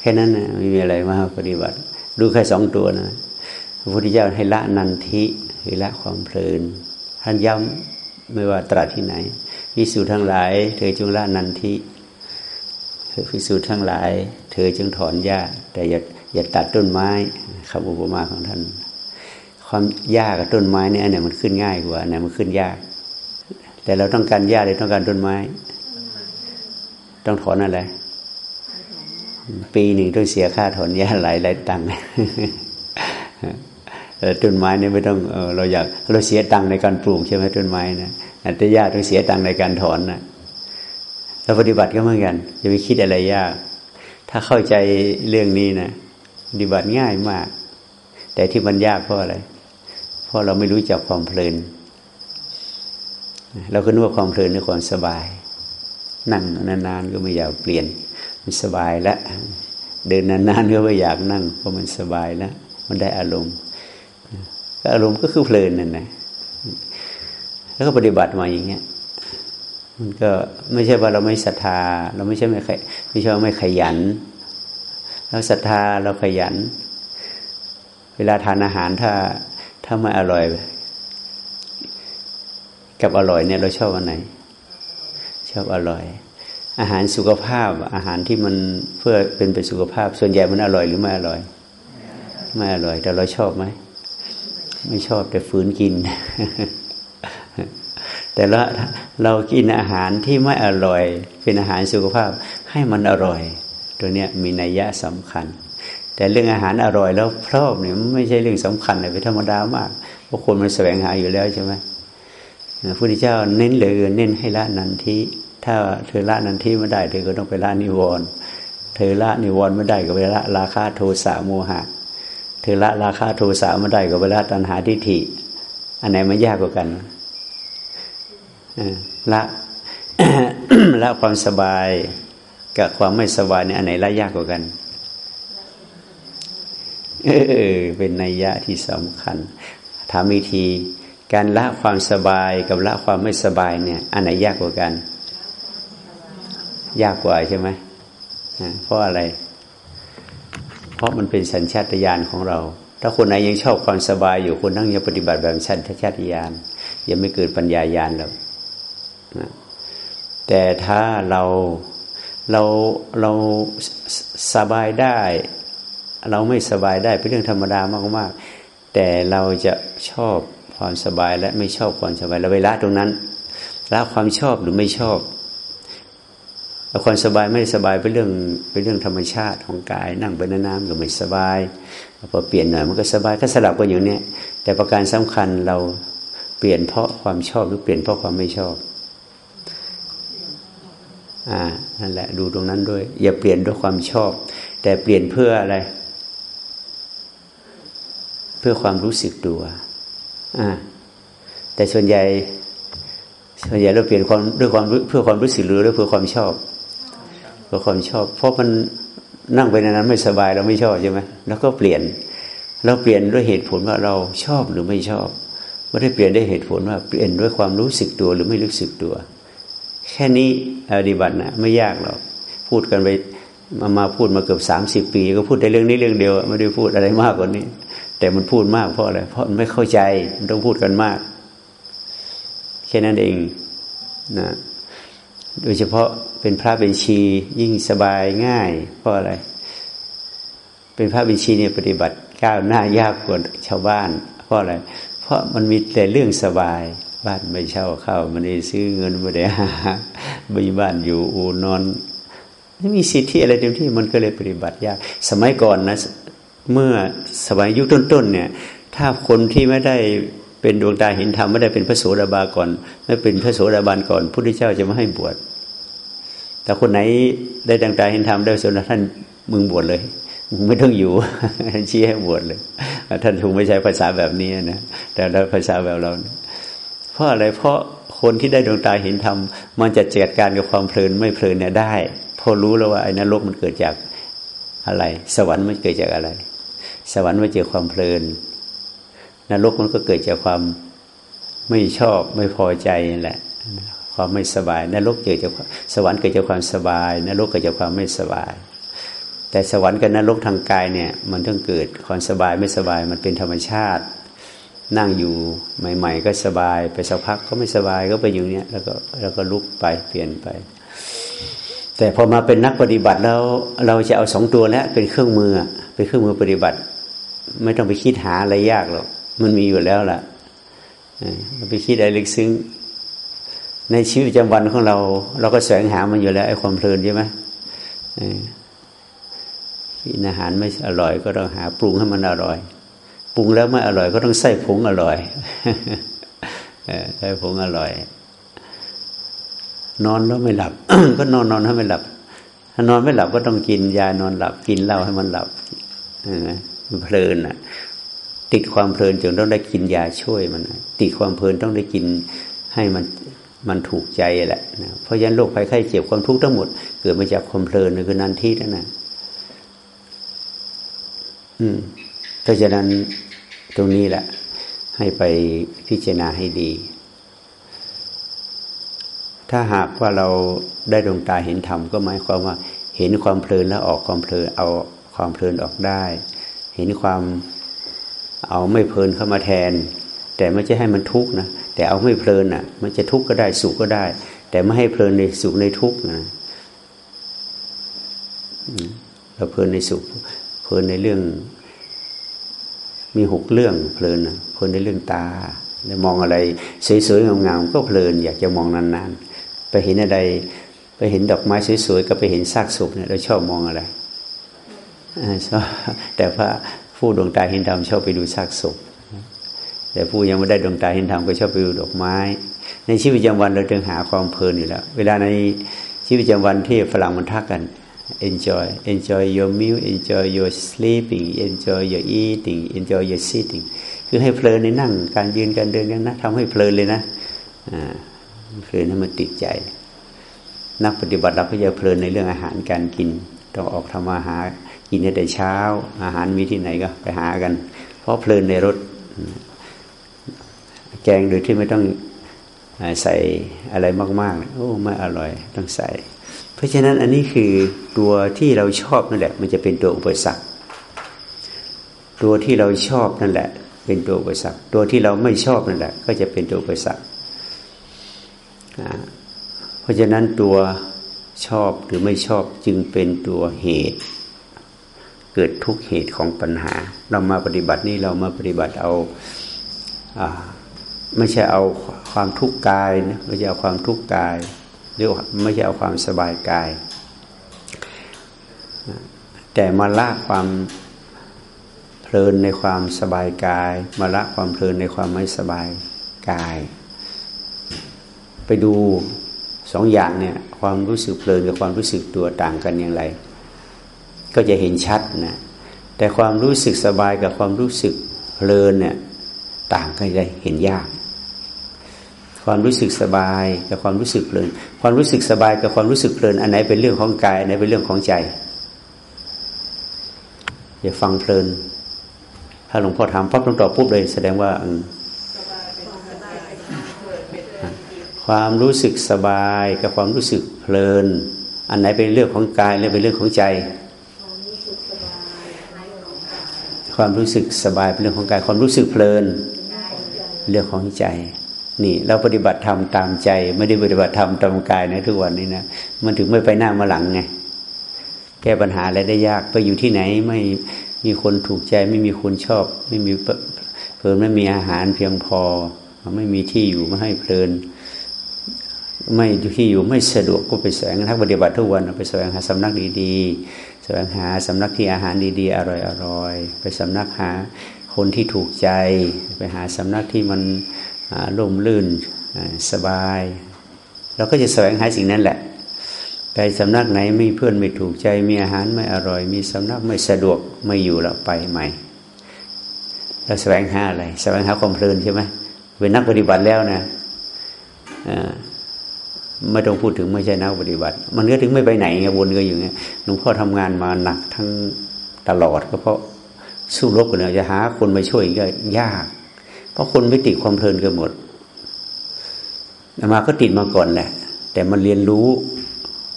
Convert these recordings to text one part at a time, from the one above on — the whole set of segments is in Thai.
แค่นั้นนะไม่มีอะไรมากปฏิบัติ ดูแค่สองตัวนะพระพุทธเจ้าให้ละนันทิคือละความเพลินท่านย้ำไม่ว่าตรัสที่ไหนพิสูจทั้งหลาย เธอจงละนันทิพิสูจทั้งหลาย เธอจึงถอนหญ้า แต่อย่าอย่าตัดต้นไม้คำอุปมาของท่าน ความหญ้ากับต้นไม้เนี่ยอันไหนมันขึ้นง่ายกว่าอันไหนมันขึ้นยาก แต่เราต้องการหญ้าหรือต้องการต้นไม้ ต้องถอนอะไร ปีหนึ่งต้องเสียค่าถอนหญ้าหลายหลายตังค์ต้นไม้นี่ไม่ต้องเราอยากเราเสียตังค์ในการปลูกใช่ไหมต้นไม้นะแต่หญ้าต้องเสียตังค์ในการถอนนะเราปฏิบัติก็เหมือนกันอย่าไปคิดอะไรยาก ถ้าเข้าใจเรื่องนี้นะปฏิบัติง่ายมาก แต่ที่มันยากเพราะอะไร เพราะเราไม่รู้จักความเพลิน เราก็นึกว่าความเพลินในความสบาย นั่งนานๆก็ไม่อยากเปลี่ยน มันสบายแล้วเดินนานๆก็ไม่อยากนั่งเพราะมันสบายแล้วมันได้อารมณ์อารมณ์ก็คือเพลินนั่นนะแล้วก็ปฏิบัติมาอย่างเงี้ยมันก็ไม่ใช่ว่าเราไม่ศรัทธา เราไม่ใช่ไม่ไม่ใช่ว่าไม่ขยัน เราศรัทธาเราขยัน เวลาทานอาหารถ้าถ้าไม่อร่อย กับอร่อยเนี่ยเราชอบอันไหน ชอบอร่อย อาหารสุขภาพอาหารที่มันเพื่อเป็นไปสุขภาพ ส่วนใหญ่มันอร่อยหรือไม่อร่อย ไม่อร่อย แต่เราชอบไหมไม่ชอบแต่ฝืนกิน แต่ละเรากินอาหารที่ไม่อร่อย เป็นอาหารสุขภาพให้มันอร่อย ตัวเนี้ยมีนัยยะสำคัญ แต่เรื่องอาหารอร่อยแล้วพรอบเนี่ยไม่ใช่เรื่องสำคัญเลยเป็นธรรมดามากเพราะคนมันแสวงหาอยู่แล้วใช่ไหมพระพุทธเจ้าเน้นเลยเน้นให้ละนันทิ ถ้าเธอละนันทิไม่ได้เธอก็ต้องไปละนิวรณ์เธอละนิวรณ์ไม่ได้ก็ไปละราคะโทสะโมหะ เธอละราคะโทสะไม่ได้ก็ไปละตัณหาทิฏฐิ อันไหนมันยากกว่ากันละละความสบายกับความไม่สบายเนี่ยอันไหนละยากกว่ากันเออเป็นนัยยะที่สำคัญถามวิธี การละความสบายกับละความไม่สบายเนี่ย อันไหนยากกว่ากัน ยากกว่าใช่ไหมเพราะอะไร เพราะมันเป็นสัญชาตญาณของเรา ถ้าคนไหนยังชอบความสบายอยู่คนนั่งยังปฏิบัติแบบสัญชาตญาณยังไม่เกิดปัญญาญาณหรอกแต่ถ้าเราเราเราสบายได้ เราไม่สบายได้เป็นเรื่องธรรมดามากๆ แต่เราจะชอบความสบายและไม่ชอบความสบายเราเวลาตรงนั้นละความชอบหรือไม่ชอบ ความสบายไม่สบายเป็นเรื่องเป็นเรื่องธรรมชาติของกาย นั่งไปนานๆก็ไม่สบายพอเปลี่ยนหน่อยมันก็สบายก็สลับกันอย่างนี้แต่ประการสำคัญเราเปลี่ยนเพราะความชอบหรือเปลี่ยนเพราะความไม่ชอบอ่านั่นแหละดูตรงนั้นด้วย อย่าเปลี่ยนด้วยความชอบ แต่เปลี่ยนเพื่ออะไร เพื่อความรู้สึกตัวอ่าแต่ส่วนใหญ่ส่วนใหญ่เราเปลี่ยนความด้วยความเพื่อความรู้สึกหรือเพื่อความชอบ เพื่อความชอบ เพราะมันนั่งไปนานๆไม่สบายเราไม่ชอบใช่ไหมแล้วก็เปลี่ยน เราเปลี่ยนด้วยเหตุผลว่าเราชอบหรือไม่ชอบไม่ได้เปลี่ยนด้วยเหตุผลว่าเปลี่ยนด้วยความรู้สึกตัวหรือไม่รู้สึกตัว แค่นี้ปฏิบัตินะไม่ยากหรอกพูดกันไปมามาพูดมาเกือบสามสิบปี ก็พูดแต่เรื่องนี้เรื่องเดียว ไม่ได้พูดอะไรมากกว่านี้ แต่มันพูดมากเพราะอะไรเพราะมันไม่เข้าใจมันต้องพูดกันมาก แค่นั้นเองนะ โดยเฉพาะเป็นพระเป็นชียิ่งสบายง่าย เพราะอะไร เป็นพระเป็นชีเนี่ยปฏิบัติก้าวหน้ายากกว่าชาวบ้าน เพราะอะไร เพราะมันมีแต่เรื่องสบาย บ้านไม่เช่าเข้ามันได้ซื้อเงินไม่ได้หามีบ้านอยู่อูนอนไม่มีสิทธิอะไรเต็มที่มันก็เลยปฏิบัติยาก สมัยก่อนนะ เมื่อสมัยยุคต้นๆเนี่ย ถ้าคนที่ไม่ได้เป็นดวงตาเห็นธรรมไม่ได้เป็นพระโสดาบาก่อน ไม่เป็นพระโสดาบันก่อนพุทธเจ้าจะไม่ให้บวช แต่คนไหนได้ดังตาเห็นธรรมได้สดาท่านมึงบวชเลยมึงไม่ต้องอยู่ชี้ให้บวชเลยท่านคงไม่ใช้ภาษาแบบนี้นะแต่แล้วภาษาแบบเราเพราะอะไรเพราะคนที่ได้ดวงตาเห็นธรรมมันจะจัดการกับความเพลินไม่เพลินเนี่ยได้พอรู้แล้วว่าไอ้นรกมันเกิดจากอะไร สวรรค์มันเกิดจากอะไร สวรรค์มันเกิดความเพลินนรกมันก็เกิดจากความไม่ชอบไม่พอใจนี่แหละ ความไม่สบายนรกเกิดจากสวรรค์เกิดจากความสบายนรกเกิดจากความไม่สบาย แต่สวรรค์กับนรกทางกายเนี่ยมันต้องเกิดความสบายไม่สบายมันเป็นธรรมชาติ นั่งอยู่ใหม่ ๆ ก็สบายไปสักพักก็ไม่สบายก็ไปอยู่เนี้ยแล้วก็แล้วก็ลุกไปเปลี่ยนไป แต่พอมาเป็นนักปฏิบัติแล้วเราจะเอาสองตัวแล้วเป็นเครื่องมือเป็นเครื่องมือปฏิบัติ ไม่ต้องไปคิดหาอะไรยากหรอกมันมีอยู่แล้วล่ะไปคิดอะไรลึกซึ้ง ในชีวิตประจำวันของเรา เราก็แสวงหามันอยู่แล้วไอ้ความเพลินใช่ไหมกินอาหารไม่อร่อย ก็ต้องหาปรุงให้มันอร่อย ปรุงแล้วไม่อร่อย ก็ต้องใส่ผงอร่อยใส่ผงอร่อย นอนแล้วไม่หลับ ก็นอนนอนให้ไม่หลับ ถ้านอนไม่หลับก็ต้องกินยานอนหลับ กินเหล้าให้มันหลับเพลินอะ ติดความเพลินจนต้องได้กินยาช่วยมัน ติดความเพลินต้องได้กินให้มัน มันถูกใจแหละนะเพราะฉะนั้นโรคภัยไข้เจ็บความทุกข์ทั้งหมด เกิดมาจากความเพลินคือนันทีนั่นนะอืมเพราะฉะนั้นตรงนี้แหละ ให้ไปพิจารณาให้ดี ถ้าหากว่าเราได้ดวงตาเห็นธรรมก็หมายความว่า เห็นความเพลินแล้วออกความเพลินเอาความเพลินออกได้ เห็นความเอาไม่เพลินเข้ามาแทน แต่ไม่ใช่ให้มันทุกข์นะแต่เอาไม่เพลินอะ มันจะทุกข์ก็ได้สุขก็ได้ แต่ไม่ให้เพลินในสุขในทุกข์นะเราเพลินในสุข เพลินในเรื่อง มีหกเรื่องเพลินนะเพลินในเรื่องตาแล้วมองอะไรสวยๆงามๆก็เพลิน อยากจะมองนานๆ ไปเห็นอะไร ไปเห็นดอกไม้สวยๆก็ไปเห็นซากศพเนี่ยเราชอบมองอะไรชอบแต่พระผู้ดวงตาเห็นธรรมชอบไปดูซากศพ แต่ผู้ยังไม่ได้ดวงตาเห็นธรรมก็ชอบไปดูดอกไม้ ในชีวิตประจำวันเราจึงหาความเพลินอยู่แล้ว เวลาในชีวิตประจำวันที่ฝรั่งมันทักกัน enjoy enjoy your meal enjoy your sleeping enjoy your eating enjoy your sitting คือให้เพลินในนั่งการยืนการเดินกันนะทำให้เพลินเลยนะอ่าเพลินให้มันติดใจ นักปฏิบัติเราก็จะเพลินในเรื่องอาหารการกิน ต้องออกทำอาหารกินแต่เช้า อาหารมีที่ไหนก็ไปหากัน เพราะเพลินในรถ แกงโดยที่ไม่ต้องใส่อะไรมากๆโอ้ไม่อร่อยต้องใส่ เพราะฉะนั้นอันนี้คือตัวที่เราชอบนั่นแหละ มันจะเป็นตัวอุปสรรค ตัวที่เราชอบนั่นแหละ เป็นตัวอุปสรรค ตัวที่เราไม่ชอบนั่นแหละ ก็จะเป็นตัวอุปสรรคเพราะฉะนั้นตัวชอบหรือไม่ชอบจึงเป็นตัวเหตุ เกิดทุกเหตุของปัญหา เรามาปฏิบัตินี่เรามาปฏิบัติเอา ไม่ใช่เอาความทุกข์กายนะไม่ใช่เอาความทุกข์กายหรือไม่ใช่เอาความสบายกาย แต่มาละความเพลินในความสบายกาย มาละความเพลินในความไม่สบายกาย ไปดูสองอย่างเนี่ยความรู้สึกเพลินกับความรู้สึกตัวต่างกันอย่างไร ก็จะเห็นชัดนะแต่ความรู้สึกสบายกับความรู้สึกเพลินเนี่ยต่างกันเลยเห็นยาก ความรู้สึกสบายกับความรู้สึกเพลิน ความรู้สึกสบายกับความรู้สึกเพลิน อันไหนเป็นเรื่องของกาย อันไหนเป็นเรื่องของใจอย่าฟังเพลิน ถ้าหลวงพ่อถามปั๊บต้องตอบปุ๊บเลยแสดงว่าความรู้สึกสบายกับความรู้สึกเพลิน อันไหนเป็นเรื่องของกายอันไหนเป็นเรื่องของใจ ความรู้สึกสบายเป็นเรื่องของกาย ความรู้สึกเพลิน เรื่องของใจ นี่เราปฏิบัติธรรมตามใจ ไม่ได้ปฏิบัติธรรมตามกายนะทุกวันนี้นะมันถึงไม่ไปหน้ามาหลังไงแก้ปัญหาอะไรได้ยากไปอยู่ที่ไหนไม่มีคนถูกใจ ไม่มีคนชอบ ไม่มีเพลินไม่มีอาหารเพียงพอ ไม่มีที่อยู่ไม่ให้เพลิน ไม่ที่อยู่ไม่สะดวกก็ไปแสวงทักปฏิบัติทุกวันไปแสวงหาสำนักดีๆแสวงหาสำนักที่อาหารดีๆ อร่อยๆไปสำนักหาคนที่ถูกใจ ไปหาสำนักที่มัน ร่มรื่นสบายเราก็จะแสวงหาสิ่งนั้นแหละไปสำนักไหนมีเพื่อนไม่ถูกใจมีอาหารไม่อร่อย มีสำนักไม่สะดวกไม่อยู่แล้วไปใหม่เราแสวงหาอะไรแสวงหาความเพลินใช่ไหมเป็นนักปฏิบัติแล้วนะไม่ต้องพูดถึงไม่ใช่นักปฏิบัติ มันก็ถึงไม่ไปไหนไงวนก็อยู่เงี้ยหลวงพ่อทำงานมาหนักทั้งตลอดก็เพราะสู้รบกันเลยจะหาคนมาช่วยก็ยาก เพราะคนไม่ติดความเพลินกันหมดมาก็ติดมาก่อนแหละ แต่มันเรียนรู้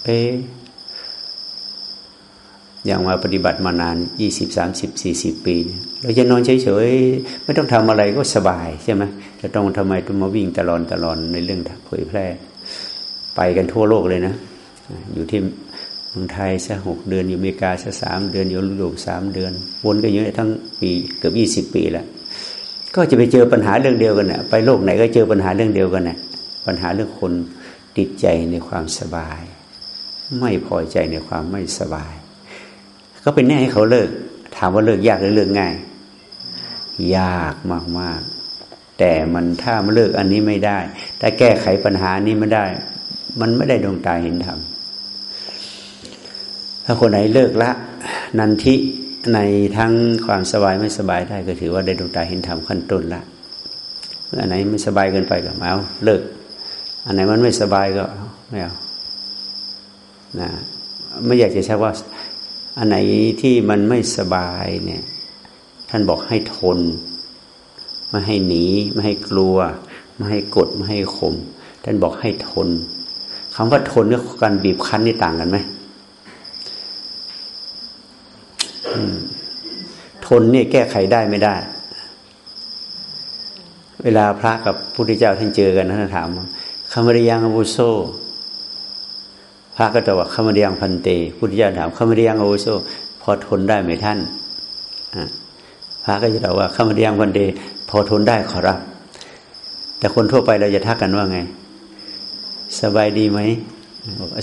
เอ๊อย่างมาปฏิบัติมานานยี่สิบสามสิบสี่สิบปี เราจะนอนเฉยๆ ไม่ต้องทำอะไรก็สบายใช่ไหมจะต้องทำไมต้องมาวิ่งตลอดตลอดในเรื่องเผยแพร่ ไปกันทั่วโลกเลยนะ อยู่ที่เมืองไทยสักหกเดือน อยู่อเมริกาสักสามเดือน อยู่ยุโรปสามเดือน วนกันอยู่ทั้งปีเกือบยี่สิบปีแล้ว ก็จะไปเจอปัญหาเรื่องเดียวกันนะไปโลกไหนก็เจอปัญหาเรื่องเดียวกันนะปัญหาเรื่องคนติดใจในความสบาย ไม่พอใจในความไม่สบาย ก็เป็นแน่ให้เขาเลิก ถามว่าเลิกยากหรือเลิกง่าย ยากมากๆ แต่มันถ้ามันเลิกอันนี้ไม่ได้ถ้าแก้ไขปัญหานี้ไม่ได้ มันไม่ได้ดวงตาเห็นธรรมถ้าคนไหนเลิกละ นันทิ ในทั้งความสบายไม่สบายได้ก็ถือว่าได้ดวงตาเห็นธรรมขั้นต้นละอันไหนไม่สบายเกินไปก็เอาเลิก อันไหนมันไม่สบายก็ไม่เอานะไม่อยากจะใช้ว่า อันไหนที่มันไม่สบายเนี่ย ท่านบอกให้ทน ไม่ให้หนี ไม่ให้กลัว ไม่ให้กดไม่ให้ข่มท่านบอกให้ทนคำว่าทนกับการบีบคั้นนี่ต่างกันไหม ทนเนี่ยแก้ไขได้ไม่ได้ เวลาพระกับพุทธเจ้าท่านเจอกันท่านถามคำริยังอวุโสพระก็ตอบว่าคำริยังพันเตพุทธเจ้าถามคำริยังอวุโสพอทนได้ไหมท่านพระก็จะตอบว่าคำริยังพันเตพอทนได้ขอรับ แต่คนทั่วไปเราจะทักกันว่าไง สบายดีไหม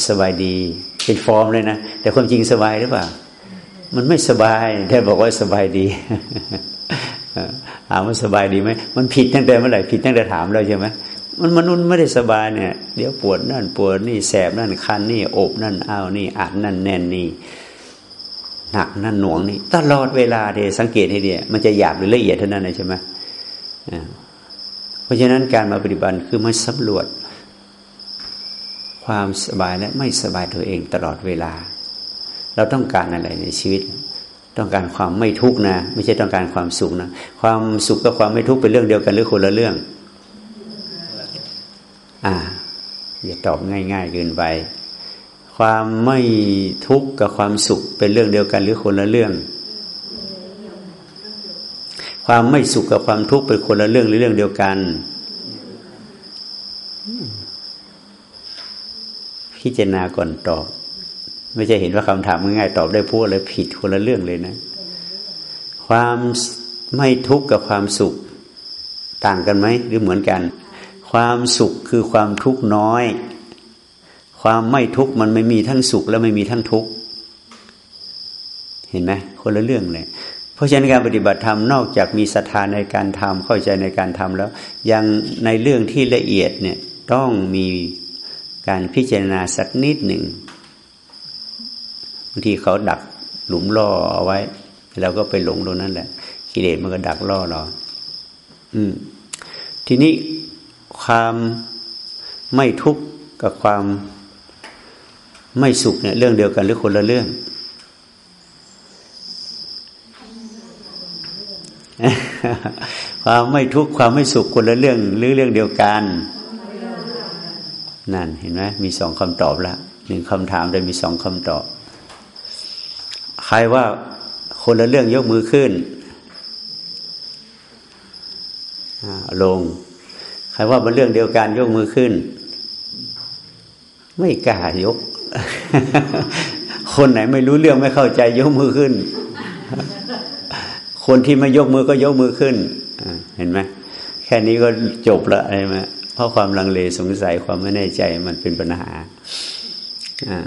สบายดีเป็นฟอร์มเลยนะแต่ความจริงสบายหรือเปล่า มันไม่สบายแต่บอกว่าสบายดีถามว่าสบายดีไหมมันผิดตั้งแต่เมื่อไหร่ผิดตั้งแต่ถามเราใช่ไหมมันมนุษย์ไม่ได้สบายเนี่ย เดี๋ยวปวดนั่นปวดนี่แสบนั่นคันนี่อบนั่นอ้าวนี่อัดนั่นแน่นนี่หนักนั่นหน่วงนี่ตลอดเวลาเดสังเกตให้ดีมันจะหยาบหรือละเอียดเท่านั้นเลยใช่ไหมเพราะฉะนั้นการมาปฏิบัติคือมาสำรวจ ความสบายและไม่สบายตัวเองตลอดเวลา เราต้องการอะไรในชีวิต ต้องการความไม่ทุกข์นะ ไม่ใช่ต้องการความสุขนะ ความสุขกับความไม่ทุกข์เป็นเรื่องเดียวกันหรือคนละเรื่อง อ่า อย่าตอบง่ายๆเกินไป ความไม่ทุกข์กับความสุขเป็นเรื่องเดียวกันหรือคนละเรื่อง ความไม่สุขกับความทุกข์เป็นคนละเรื่องหรือเรื่องเดียวกันพิจารณาก่อนตอบ ไม่ใช่เห็นว่าคำถามง่ายๆตอบได้พูดเลยผิดคนละเรื่องเลยนะ ความไม่ทุกข์กับความสุขต่างกันไหมหรือเหมือนกัน ความสุขคือความทุกข์น้อย ความไม่ทุกข์มันไม่มีทั้งสุขและไม่มีทั้งทุกข์เห็นไหมคนละเรื่องเลยเพราะฉะนั้นการปฏิบัติธรรมนอกจากมีศรัทธาในการทำเข้าใจในการทำแล้ว ยังในเรื่องที่ละเอียดเนี่ยต้องมีการพิจารณาสักนิดหนึ่ง ทีเขาดักหลุมล่อเอาไว้เราก็ไปหลงตรงนั้นแหละกิเลสมันก็ดักล่อเราอืม ทีนี้ความไม่ทุกข์กับความไม่สุขเนี่ย เรื่องเดียวกันหรือคนละเรื่อง ความไม่ทุกข์ความไม่สุขคนละเรื่อง หรือเรื่องเดียวกัน นั่นเห็นไหมมีสองคำตอบล้วหนึ่งคำถามแต่มีสองคำตอบ ครว่าคนละเรื่องยกมือขึ้นลง ใครว่าเป็นเรื่องเดียวกันยกมือขึ้น ไม่กล้ายก คนไหนไม่รู้เรื่องไม่เข้าใจยกมือขึ้น คนที่ไม่ยกมือก็ยกมือขึ้นเห็นไหมแค่นี้ก็จบละใช่ไหมเพราะความลังเลสงสัยความไม่แน่ใจมันเป็นปัญหาอ่า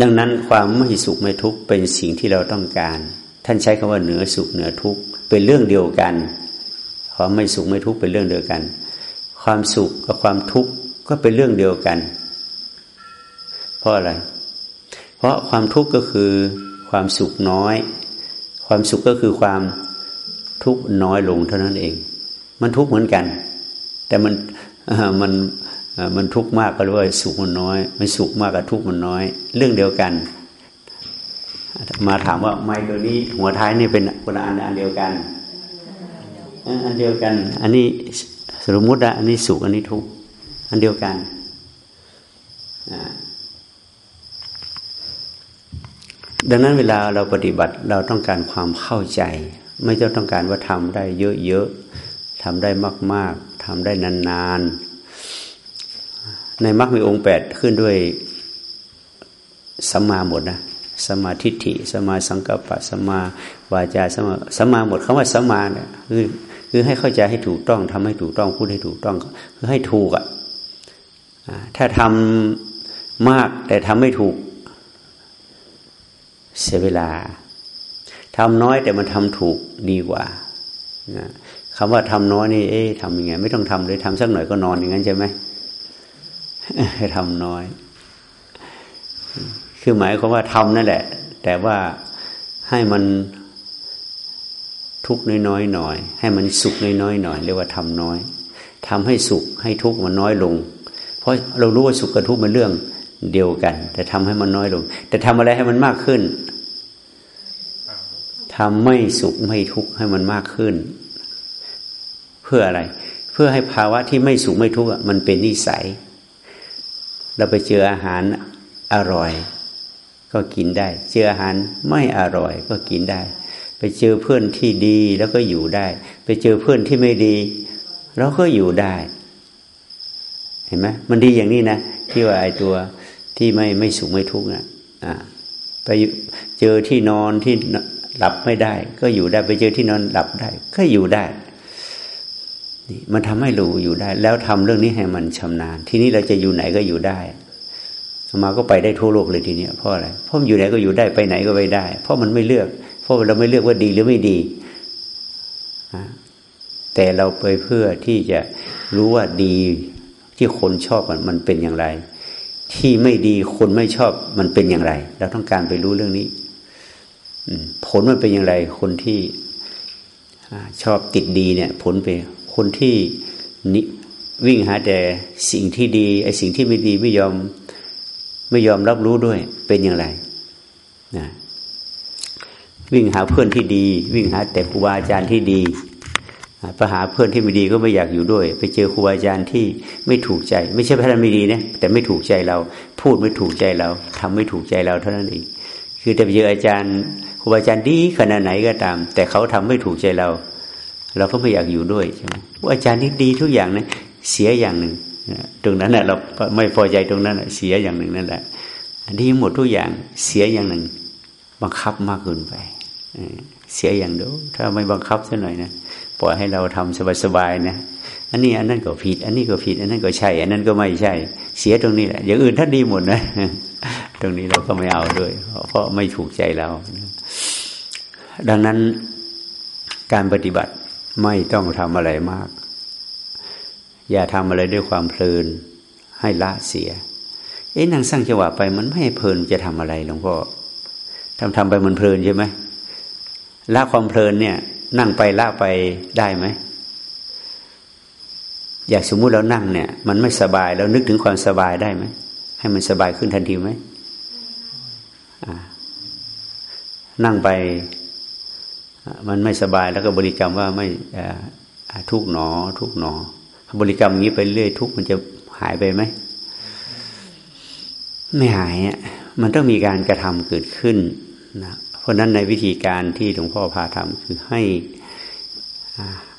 ดังนั้นความไม่สุขไม่ทุกข์เป็นสิ่งที่เราต้องการ ท่านใช้คำว่าเหนือสุขเหนือทุกข์เป็นเรื่องเดียวกันความไม่สุขไม่ทุกข์เป็นเรื่องเดียวกัน ความสุขกับความทุกข์ก็เป็นเรื่องเดียวกัน เพราะอะไร เพราะความทุกข์ก็คือความสุขน้อย ความสุขก็คือความทุกข์น้อยลงเท่านั้นเอง มันทุกข์เหมือนกัน แต่มันมัน มันทุกข์มากก็รู้ว่าสุขมันน้อย มันสุขมากกับทุกข์มันน้อย เรื่องเดียวกัน มาถามว่าไม้ตัวนี้หัวท้ายนี่เป็นคนอันอันเดียวกันอันเดียวกัน อันนี้สมมติอะอันนี้สุขอันนี้ทุกข์อันเดียวกันดังนั้นเวลาเราปฏิบัติเราต้องการความเข้าใจ ไม่ต้องการว่าทำได้เยอะๆทำได้มากๆทำได้นานๆ ในมรรคมีองค์แปดขึ้นด้วยสัมมาหมดนะสมาทิฏฐิสมาสังกัปปะสมาวาจาสมาสมาหมดคำว่าสมาเนี่ยคือคือให้เข้าใจให้ถูกต้องทำให้ถูกต้องพูดให้ถูกต้อง คือให้ถูกอะถ้าทำมากแต่ทำไม่ถูก เสียเวลาทำน้อยแต่มันทำถูกดีกว่าคำว่าทำน้อยนี่เอ๊ะทำยังไง ไม่ต้องทำเลยทำสักหน่อยก็นอนอย่างนั้นใช่ไหม ทำน้อย คือหมายความว่าทำนั่นแหละ แต่ว่าให้มันทุกน้อยๆหน่อย ให้มันสุขน้อยๆหน่อยเรียกว่าทำน้อย ทำให้สุขให้ทุกข์มันน้อยลง เพราะเรารู้ว่าสุขกับทุกข์มันเรื่องเดียวกัน แต่ทำให้มันน้อยลง แต่ทำอะไรให้มันมากขึ้นทำไม่สุขไม่ทุกข์ให้มันมากขึ้น เพื่ออะไร เพื่อให้ภาวะที่ไม่สุขไม่ทุกข์มันเป็นนิสัย เราไปเจออาหารอร่อย ก็กินได้ เจออาหารไม่อร่อยก็กินได้ ไปเจอเพื่อนที่ดีแล้วก็อยู่ได้ ไปเจอเพื่อนที่ไม่ดีเราก็อยู่ได้ เห็นไหมมันดีอย่างนี้นะที่ว่าไอ้ตัวที่ไม่ไม่สุขไม่ทุกข์นะอ่าไปเจอที่นอนที่หลับไม่ได้ ก็อยู่ได้ไปเจอที่นอนหลับได้ ก็อยู่ได้ มันทำให้รู้อยู่ได้ แล้วทำเรื่องนี้ให้มันชำนาญ ทีนี้เราจะอยู่ไหนก็อยู่ได้มาก็ไปได้ทั่วโลกเลยทีเนี้ยเพราะอะไรเพราะอยู่ไหนก็อยู่ได้ไปไหนก็ไปได้ เพราะมันไม่เลือก เพราะเราไม่เลือกว่าดีหรือไม่ดีแต่เราไปเพื่อที่จะรู้ว่าดีที่คนชอบมันเป็นอย่างไร ที่ไม่ดีคนไม่ชอบมันเป็นอย่างไร เราต้องการไปรู้เรื่องนี้ผลมันเป็นอย่างไร คนที่ชอบติดดีเนี่ย ผลเป็น คนที่นิวิ่งหาแต่สิ่งที่ดีไอ้สิ่งที่ไม่ดีไม่ยอมไม่ยอมรับรู้ด้วยเป็นอย่างไรนะวิ่งหาเพื่อนที่ดี วิ่งหาแต่ครูบาอาจารย์ที่ดีไปหาเพื่อนที่ไม่ดีก็ไม่อยากอยู่ด้วย ไปเจอครูบาอาจารย์ที่ไม่ถูกใจ ไม่ใช่พระไม่ดีนะแต่ไม่ถูกใจเรา พูดไม่ถูกใจเราทำไม่ถูกใจเราเท่านั้นเองคือแต่ไปเจออาจารย์ครูบาอาจารย์ดีขนาดไหนก็ตาม แต่เขาทำไม่ถูกใจเรา เราก็ไม่อยากอยู่ด้วยใช่ไหมอาจารย์นี่ดีทุกอย่างนะเสียอย่างหนึ่งตรงนั้นแหละเราไม่พอใจตรงนั้นเสียอย่างหนึ่งนั่นแหละดีหมดทุกอย่างเสียอย่างหนึ่ง บังคับมากเกินไปเสียอย่างเดียวถ้าไม่บังคับสักหน่อยนะปล่อยให้เราทำสบายๆนะอันนี้อันนั้นก็ผิด อันนี้ก็ผิด อันนั้นก็ใช่ อันนั้นก็ไม่ใช่ เสียตรงนี้แหละอย่างอื่นท่านดีหมดนะตรงนี้เราก็ไม่เอาด้วย เพราะไม่ถูกใจเรา ดังนั้นการปฏิบัติ ไม่ต้องทำอะไรมาก อย่าทำอะไรด้วยความเพลิน ให้ละเสีย เอ๊ะนางสร้างจังหวะไปมันไม่เพลินจะทำอะไรหลวงพ่อทำทำไปมันเพลินใช่ไหมละความเพลินเนี่ย นั่งไปล่าไปได้ไหมอยากสมมุติเรานั่งเนี่ย มันไม่สบายแล้วนึกถึงความสบายได้ไหมให้มันสบายขึ้นทันทีไหมนั่งไป มันไม่สบายแล้วก็บริกรรมว่าไม่ทุกหนอ ทุกหนอ บริกรรมอย่างนี้ไปเรื่อยทุกมันจะหายไปไหมไม่หายอะมันต้องมีการกระทำเกิดขึ้นนะเพราะนั้นในวิธีการที่หลวงพ่อพาทำคือให้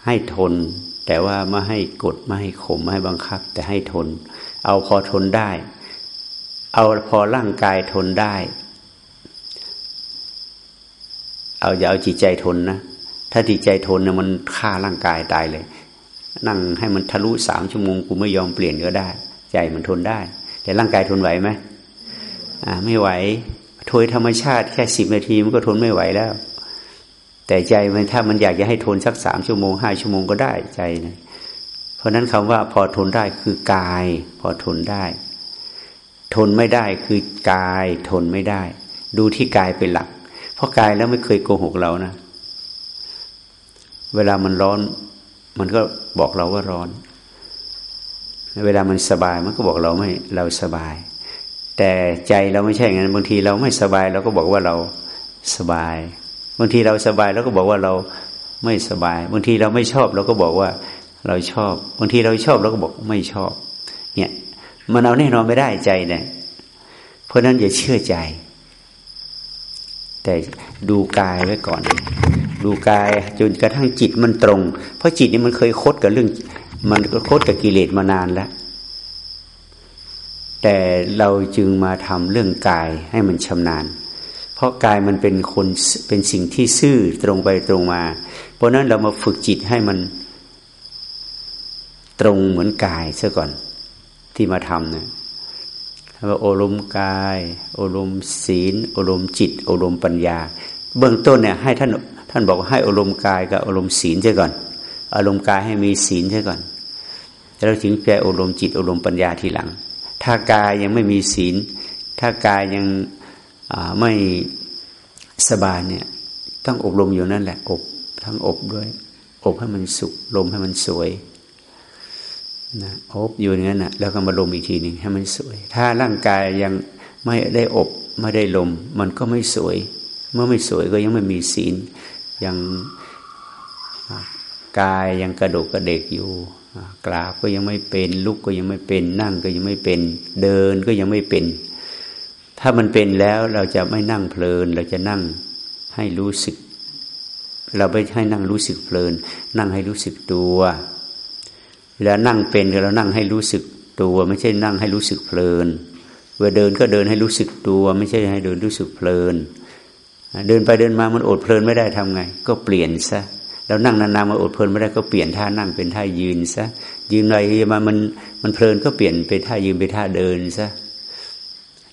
ให้ทน แต่ว่าไม่ให้กดไม่ให้ข่มไม่ให้บังคับ แต่ให้ทน เอาพอทนได้ เอาพอร่างกายทนได้ เอาอย่าเอาจิตใจทนนะ ถ้าจิตใจทนเนี่ยมันฆ่าร่างกายตายเลย นั่งให้มันทะลุสามชั่วโมงกูไม่ยอมเปลี่ยนก็ได้ ใจมันทนได้ แต่ร่างกายทนไหวไหมอ่าไม่ไหวโดยธรรมชาติแค่สิบนาทีมันก็ทนไม่ไหวแล้ว แต่ใจมันถ้ามันอยากจะให้ทนสักสามชั่วโมงห้าชั่วโมงก็ได้ใจนะเพราะนั้นคำว่าพอทนได้คือกาย พอทนได้ ทนไม่ได้คือกายทนไม่ได้ ดูที่กายเป็นหลัก เพราะกายแล้วไม่เคยโกหกเรานะ เวลามันร้อน มันก็บอกเราว่าร้อน เวลามันสบายมันก็บอกเราไม่เราสบาย แต่ใจเราไม่ใช่งั้น บางทีเราไม่สบายเราก็บอกว่าเราสบาย บางทีเราสบายเราก็บอกว่าเราไม่สบาย บางทีเราไม่ชอบเราก็บอกว่าเราชอบ บางทีเราชอบเราก็บอกไม่ชอบ เนี่ย มันเอาแน่นอนไม่ได้ใจเนี่ย เพราะนั้นอย่าเชื่อใจ แต่ดูกายไว้ก่อน ดูกายจนกระทั่งจิตมันตรง เพราะจิตนี่มันเคยคดกับเรื่อง มันก็คดกับกิเลสมานานแล้ว แต่เราจึงมาทำเรื่องกายให้มันชำนาญ เพราะกายมันเป็นคนเป็นสิ่งที่ซื่อตรงไปตรงมา เพราะนั้นเรามาฝึกจิตให้มันตรงเหมือนกายซะก่อนที่มาทำเนะ ว่าอารมณ์กายอารมณ์ศีลอารมณ์จิตอารมณ์ปัญญา เบื้องต้นเนี่ยให้ท่านท่านบอกให้อารมณ์กายกับอารมณ์ศีลใช่ก่อน อารมณ์กายให้มีศีลใช่ก่อนแล้วถึงแปลอารมณ์จิตอารมณ์ปัญญาทีหลัง ถ้ากายยังไม่มีศีล ถ้ากายยังไม่สบายเนี่ยต้องอบรมอยู่นั่นแหละอบทั้งอบด้วย อบให้มันสุขลมให้มันสวย นะอบอยู่อย่างนั้นนะแล้วก็มาลมอีกทีหนึ่งให้มันสวย ถ้าร่างกายยังไม่ได้อบไม่ได้ลม มันก็ไม่สวย เมื่อไม่สวยก็ยังไม่มีศีลยังกายยังกระดูกกระเดกอยู่กราบก็ยังไม่เป็นลุกก็ยังไม่เป็น นั่งก็ยังไม่เป็น เดินก็ยังไม่เป็น ถ้ามันเป็นแล้วเราจะไม่นั่งเพลิน เราจะนั่งให้รู้สึก เราไม่ให้นั่งรู้สึกเพลิน นั่งให้รู้สึกตัว เวลานั่งเป็นเรานั่งให้รู้สึกตัว ไม่ใช่นั่งให้รู้สึกเพลินเวลาเดินก็เดินให้รู้สึกตัว ไม่ใช่ให้เดินรู้สึกเพลิน เดินไปเดินมามันอดเพลินไม่ได้ทำไง ก็เปลี่ยนซะแล้วนั่งนานๆมันอดเพลินไม่ได้ก็เปลี่ยนท่านั่งเป็นท่ายืนซะยืนอะไรมามันมันเพลินก็เปลี่ยนเป็นท่ายืนเป็นท่าเดินซะ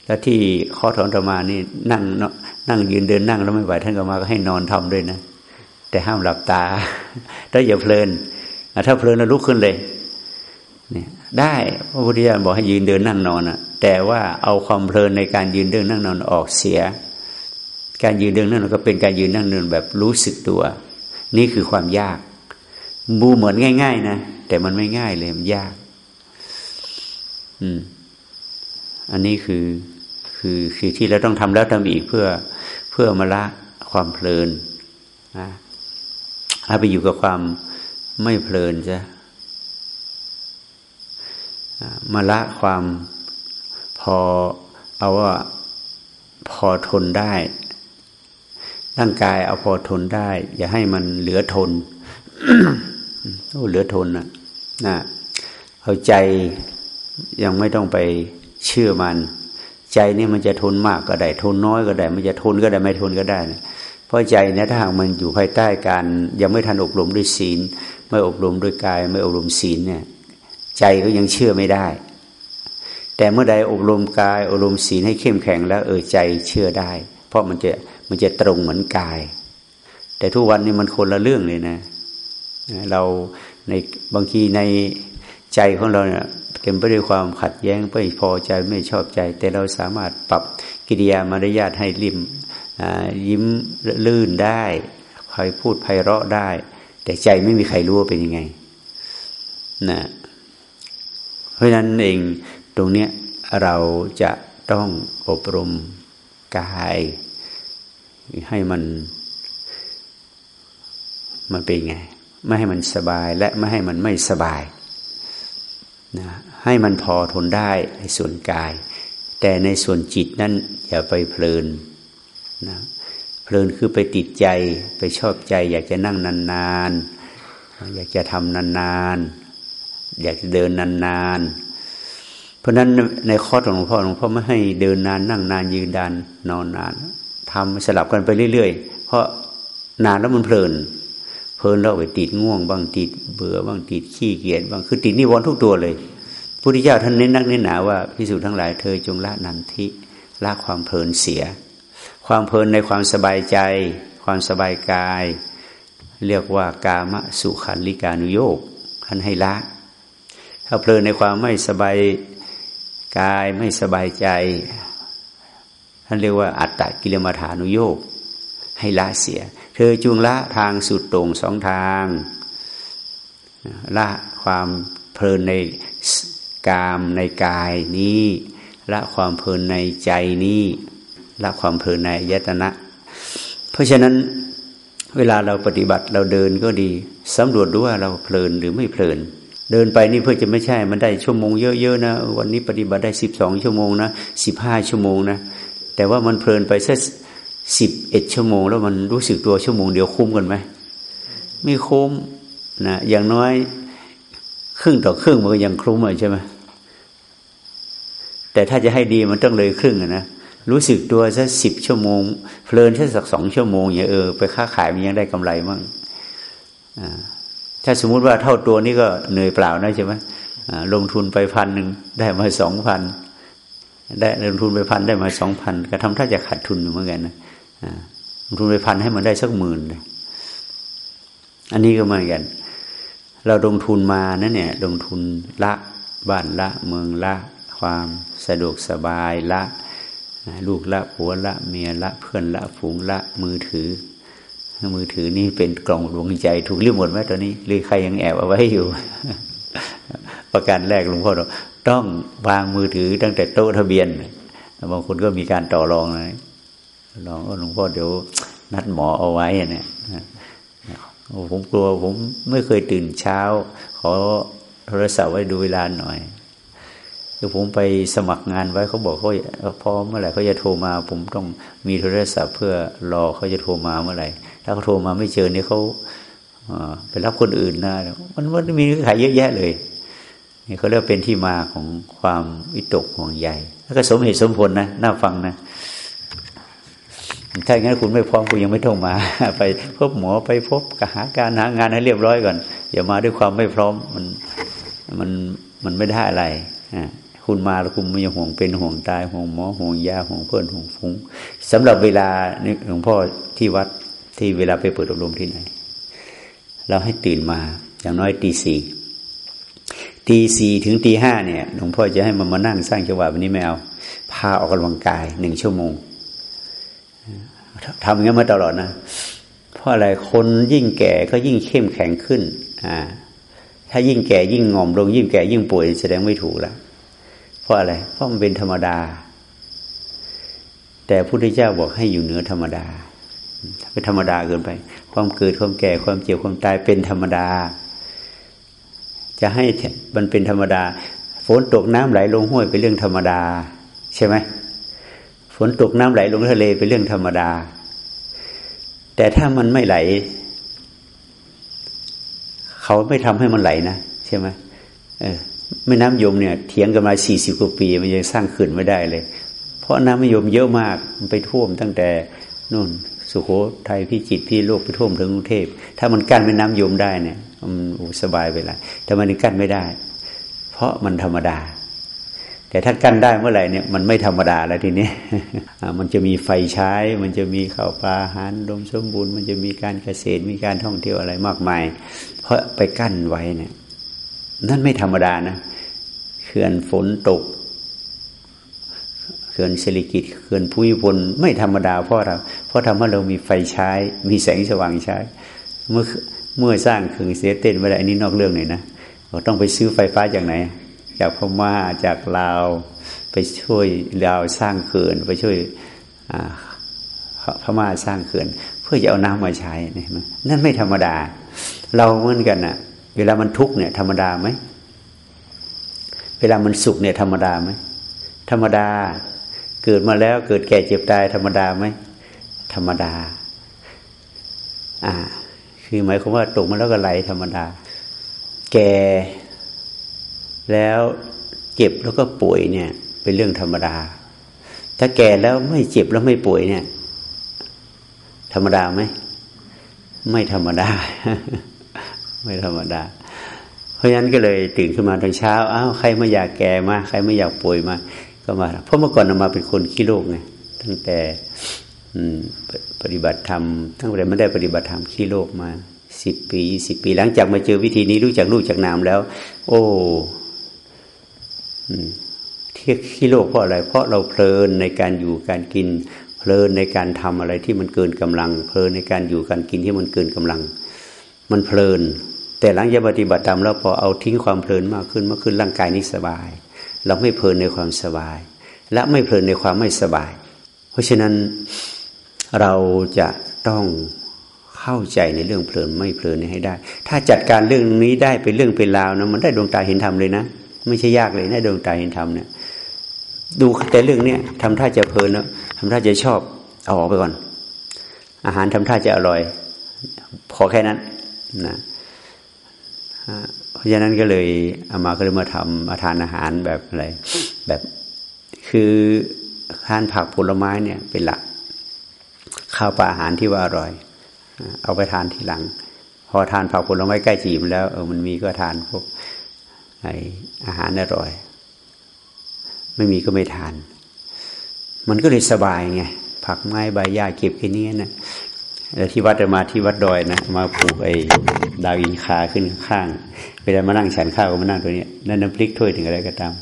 แล้วที่ข้อถอนธรรมานี่นั่งเนาะนั่งยืนเดินนั่งแล้วไม่ไหวท่านก็มาก็ให้นอนทำด้วยนะ แต่ห้ามหลับตาแล้วอย่าเพลินถ้าเพลินแล้วลุกขึ้นเลย เนี่ยได้พระพุทธเจ้าบอกให้ยืนเดินนั่งนอนอะแต่ว่าเอาความเพลินในการยืนเดินนั่งนอนออกเสีย การยืนเดินนั่งนอนก็เป็นการยืนนั่งเดินแบบรู้สึกตัว นี่คือความยากบูเหมือนง่าย ๆ นะแต่มันไม่ง่ายเลยมันยาก อืม อันนี้คือคือคือที่เราต้องทำแล้วทำอีกเพื่อเพื่อมาละความเพลินนะถ้าไปอยู่กับความไม่เพลินจะ มาละความพอเอาว่าพอทนได้ ร่างกายเอาพอทนได้ อย่าให้มันเหลือทนโอ้เหลือทนนะนะเอาใจยังไม่ต้องไปเชื่อมัน ใจนี่มันจะทนมากก็ได้ ทนน้อยก็ได้ มันจะทนก็ได้ไม่ทนก็ได้นะเพราะใจเนี่ยถ้าหากมันอยู่ภายใต้การ ยังไม่ทันอบรมด้วยศีล ไม่อบรมด้วยกาย ไม่อบรมศีลเนี่ย ใจก็ยังเชื่อไม่ได้ แต่เมื่อใดอบรมกายอบรมศีลให้เข้มแข็งแล้วเออใจเชื่อได้ เพราะมันจะมันจะตรงเหมือนกาย แต่ทุกวันนี้มันคนละเรื่องเลยนะ เราในบางทีในใจของเราเนี่ยเต็มไปด้วยความขัดแย้งไม่พอใจไม่ชอบใจ แต่เราสามารถปรับกิริยามารยาทให้ริมยิ้มลื่นได้ใครพูดไพเราะได้ แต่ใจไม่มีใครรู้ว่าเป็นยังไงนะ ราะฉะนั้นเองตรงเนี้ยเราจะต้องอบรมกาย ให้มันมันเป็นไง ไม่ให้มันสบายและไม่ให้มันไม่สบายนะให้มันพอทนได้ในส่วนกาย แต่ในส่วนจิตนั้นอย่าไปเพลินนะเพลินคือไปติดใจไปชอบใจ อยากจะนั่งนานๆ อยากจะทำนานๆ อยากจะเดินนานๆ เพราะนั้นในข้อของหลวงพ่อหลวงพ่อไม่ให้เดินนานนั่งนานยืนดานนอนนานทำสลับกันไปเรื่อยๆ เพราะนานแล้วมันเพลิน เพลินแล้วไปติดง่วงบางติดเบื่อบางติดขี้เกียจบางคือติดนิวรณ์ทุกตัวเลยพุทธเจ้าท่านเน้นนักเน้นหนาว่าพิสูจน์ทั้งหลายเธอจงละนันทิละความเพลินเสีย ความเพลินในความสบายใจ ความสบายกาย เรียกว่ากามสุขันลิกานุโยกท่านให้ละ ถ้าเพลินในความไม่สบายกายไม่สบายใจท่านเรียกว่าอัตตะกิลมัฐานุโยกให้ละเสีย เธอจุงละทางสุดตรงสองทางละความเพลินในกามในกายนี้ละความเพลินในใจนี้ละความเพลินในยตนะ เพราะฉะนั้นเวลาเราปฏิบัติเราเดินก็ดีสำรวจดูว่าเราเพลินหรือไม่เพลิน เดินไปนี่เพื่อจะไม่ใช่ มันได้ชั่วโมงเยอะๆนะ วันนี้ปฏิบัติได้สิบสองชั่วโมงนะสิบห้าชั่วโมงนะ แต่ว่ามันเพลินไปสักสิบเอ็ดชั่วโมง แล้วมันรู้สึกตัวชั่วโมงเดียวคุ้มกันไหมไม่คุ้มนะอย่างน้อยครึ่งต่อครึ่งมันก็ยังคุ้มเลยใช่ไหมแต่ถ้าจะให้ดีมันต้องเลยครึ่งนะรู้สึกตัวสักสิบชั่วโมง เพลินแค่สักสองชั่วโมงอย่างเออไปค้าขายมันยังได้กำไรมั่ง ถ้าสมมุติว่าเท่าตัวนี้ก็เหนื่อยเปล่านะใช่ไหมลงทุนไปพันหนึ่งได้มาสองพันได้ลงทุนไปพันได้มาสองพันก็ทำท่าจะขาดทุนเหมือนกันนะลงทุนไปพันให้มันได้สักหมื่นเลยอันนี้ก็เหมือนกัน เราลงทุนมานั่นเนี่ยลงทุนละบ้านละเมืองละ ความสะดวกสบายละ ลูกละผัวละเมียละเพื่อนละฝูงละมือถือ มือถือนี่เป็นกล่องดวงใจถูกรีบหมดไหมตอนนี้ หรือใครยังแอบเอาไว้อยู่ ประการแรกหลวงพ่อต้องวางมือถือตั้งแต่โต๊ะทะเบียนบางคนก็มีการต่อรองเลยลองหลวงพ่อเดี๋ยวนัดหมอเอาไว้เนี่ยผมกลัวผมไม่เคยตื่นเช้า ขอโทรศัพท์ไว้ดูเวลาหน่อยคือผมไปสมัครงานไว้เขาบอกเขาพร้อมเมื่อไหร่เขาจะโทรมา ผมต้องมีโทรศัพท์เพื่อรอเขาจะโทรมาเมื่อไหร่ ถ้าเขาโทรมาไม่เจอเนี่ยเขาไปรับคนอื่นนะมันมันมีขายเยอะแยะเลยนี่เขาเรียกเป็นที่มาของความวิตกห่วงใยแล้วก็สมเหตุสมผลนะน่าฟังนะถ้าอย่างนั้นคุณไม่พร้อมคุณยังไม่ต้องมา ไปพบหมอไปพบหาการหางานให้เรียบร้อยก่อนอย่ามาด้วยความไม่พร้อมมันมันมันไม่ได้อะไรอ่าคุณมาแล้วคุณไม่ห่วงเป็นห่วงตายห่วงหมอห่วงยาห่วงเพื่อนห่วงฟุ้งสำหรับเวลานี่หลวงพ่อที่วัด ที่เวลาไปเปิดอบรมที่ไหน เราให้ตื่นมาอย่างน้อยตีสี่ตีสี่ถึงตีห้าเนี่ยหลวงพ่อจะให้มันมานั่งสร้างจังหวะวันนี้ไม่เอาพาออกกำลังกายหนึ่งชั่วโมงทำอย่างนี้มาตลอดนะ เพราะอะไรคนยิ่งแก่ก็ยิ่งเข้มแข็งขึ้น อ่า ถ้ายิ่งแก่ยิ่งงอมลง ยิ่งแก่ยิ่งป่วยแสดงไม่ถูกแล้วเพราะอะไรเพราะมันเป็นธรรมดา แต่พระพุทธเจ้าบอกให้อยู่เหนือธรรมดา เป็นธรรมดาเกินไป ความเกิดความแก่ความเจ็บความตายเป็นธรรมดา จะให้มันเป็นธรรมดา ฝนตกน้ำไหลลงห้วยเป็นเรื่องธรรมดา ใช่ไหมฝนตกน้ำไหลลงทะเลเป็นเรื่องธรรมดา แต่ถ้ามันไม่ไหล เขาไม่ทำให้มันไหลนะใช่ไหมเออแม่น้ำยมเนี่ยเถียงกันมาสี่สิบกว่าปี มันยังสร้างขึ้นไม่ได้เลย เพราะน้ำมยมเยอะมากมันไปท่วมตั้งแต่นู่น สุโขทัยพิจิตพี่โลกไปท่วมถึงกรุงเทพถ้ามันกั้นแม่น้ำยมได้เนี่ยมันสบายไปละแต่มันกั้นไม่ได้ เพราะมันธรรมดา แต่ถ้ากั้นได้เมื่อไหร่เนี่ยมันไม่ธรรมดาแล้วทีนี้มันจะมีไฟใช้ มันจะมีข้าวปลาอาหารดมสมบูรณ์ มันจะมีการเกษตรมีการท่องเที่ยวอะไรมากมาย เพราะไปกั้นไว้เนี่ยนั่นไม่ธรรมดานะเขื่อนฝนตก เขื่อนเศรษฐกิจเขื่อนพุ้ยพลไม่ธรรมดาเพราะเราเพราะทำให้เรามีไฟใช้ มีแสงสว่างใช้ เมื่อเมื่อสร้างเขื่อนเสียเต้นไม่ได้อันนี้นอกเรื่องเลยนะเราต้องไปซื้อไฟฟ้าจากไหน จากพม่าจากลาวไปช่วยลาวสร้างเขื่อนไปช่วยพม่าสร้างเขื่อน เพื่อจะเอาน้ำมาใช้นี่ไหมนั่นไม่ธรรมดา เราเหมือนกันนะ่ะ เวลามันทุกข์เนี่ยธรรมดาไหมเวลามันสุขเนี่ยธรรมดาไหมธรรมดา เกิดมาแล้วเกิดแก่เจ็บตายธรรมดาไหมธรรมดา อ่า คือหมายความว่าตกมาแล้วก็ไหลธรรมดา แก่แล้วเจ็บแล้วก็ป่วยเนี่ย เป็นเรื่องธรรมดา ถ้าแก่แล้วไม่เจ็บแล้วไม่ป่วยเนี่ย ธรรมดาไหมไม่ธรรมดา ไม่ธรรมดา เพราะฉะนั้นก็เลยตื่นขึ้นมาตอนเช้าอ้าวใครไม่อยากแก่มา ใครไม่อยากป่วยมา ก็มา เพราะเมื่อก่อนมาเป็นคนขี้โรคไงตั้งแต่ปฏิบัติธรรมตั้งแต่ไม่ได้ปฏิบัติธรรมขี้โรคมาสิบปีสิบปี หลังจากมาเจอวิธีนี้รู้จักรู้จักนามแล้ว โอ้ที่ขี้โรคเพราะอะไร เพราะเราเพลินในการอยู่การกิน เพลินในการทำอะไรที่มันเกินกำลัง เพลินในการอยู่การกินที่มันเกินกำลัง มันเพลิน แต่หลังจากปฏิบัติตามแล้วพอเอาทิ้งความเพลินมากขึ้นมากขึ้นร่างกายนี้สบาย เราไม่เพลินในความสบาย และไม่เพลินในความไม่สบาย เพราะฉะนั้นเราจะต้องเข้าใจในเรื่องเพลินไม่เพลินนี้ให้ได้ ถ้าจัดการเรื่องนี้ได้เป็นเรื่องเป็นราวนะมันได้ดวงตาเห็นธรรมเลยนะ ไม่ใช่ยากเลยได้ดวงตาเห็นธรรมเนี่ยดูแต่เรื่องเนี้ยทำท่าจะเพลินแล้วทำท่าจะชอบเอาออกไปก่อน อาหารทำท่าจะอร่อย พอแค่นั้นนะ เพราะฉะนั้นก็เลยเอามาก็เลยมาทำมาทานอาหารแบบอะไร แบบคือทานผักผลไม้เนี่ย เป็นหลักข้าวปลาอาหารที่ว่าอร่อย เอาไปทานทีหลัง พอทานผักผลไม้ใกล้จีมแล้วเออมันมีก็ทานพวกไออาหารอร่อย ไม่มีก็ไม่ทาน มันก็เลยสบายไงผักไม้ใบหญ้าเก็บแค่นี้นะ ที่วัดมาที่วัดดอยนะมาปลูกไอ้ดาวอินคาขึ้นข้างเวลามานั่งฉันข้าวก็มานั่งตัวนี้นั่นน้ำพริกถ้วยถึงอะไรก็ตาม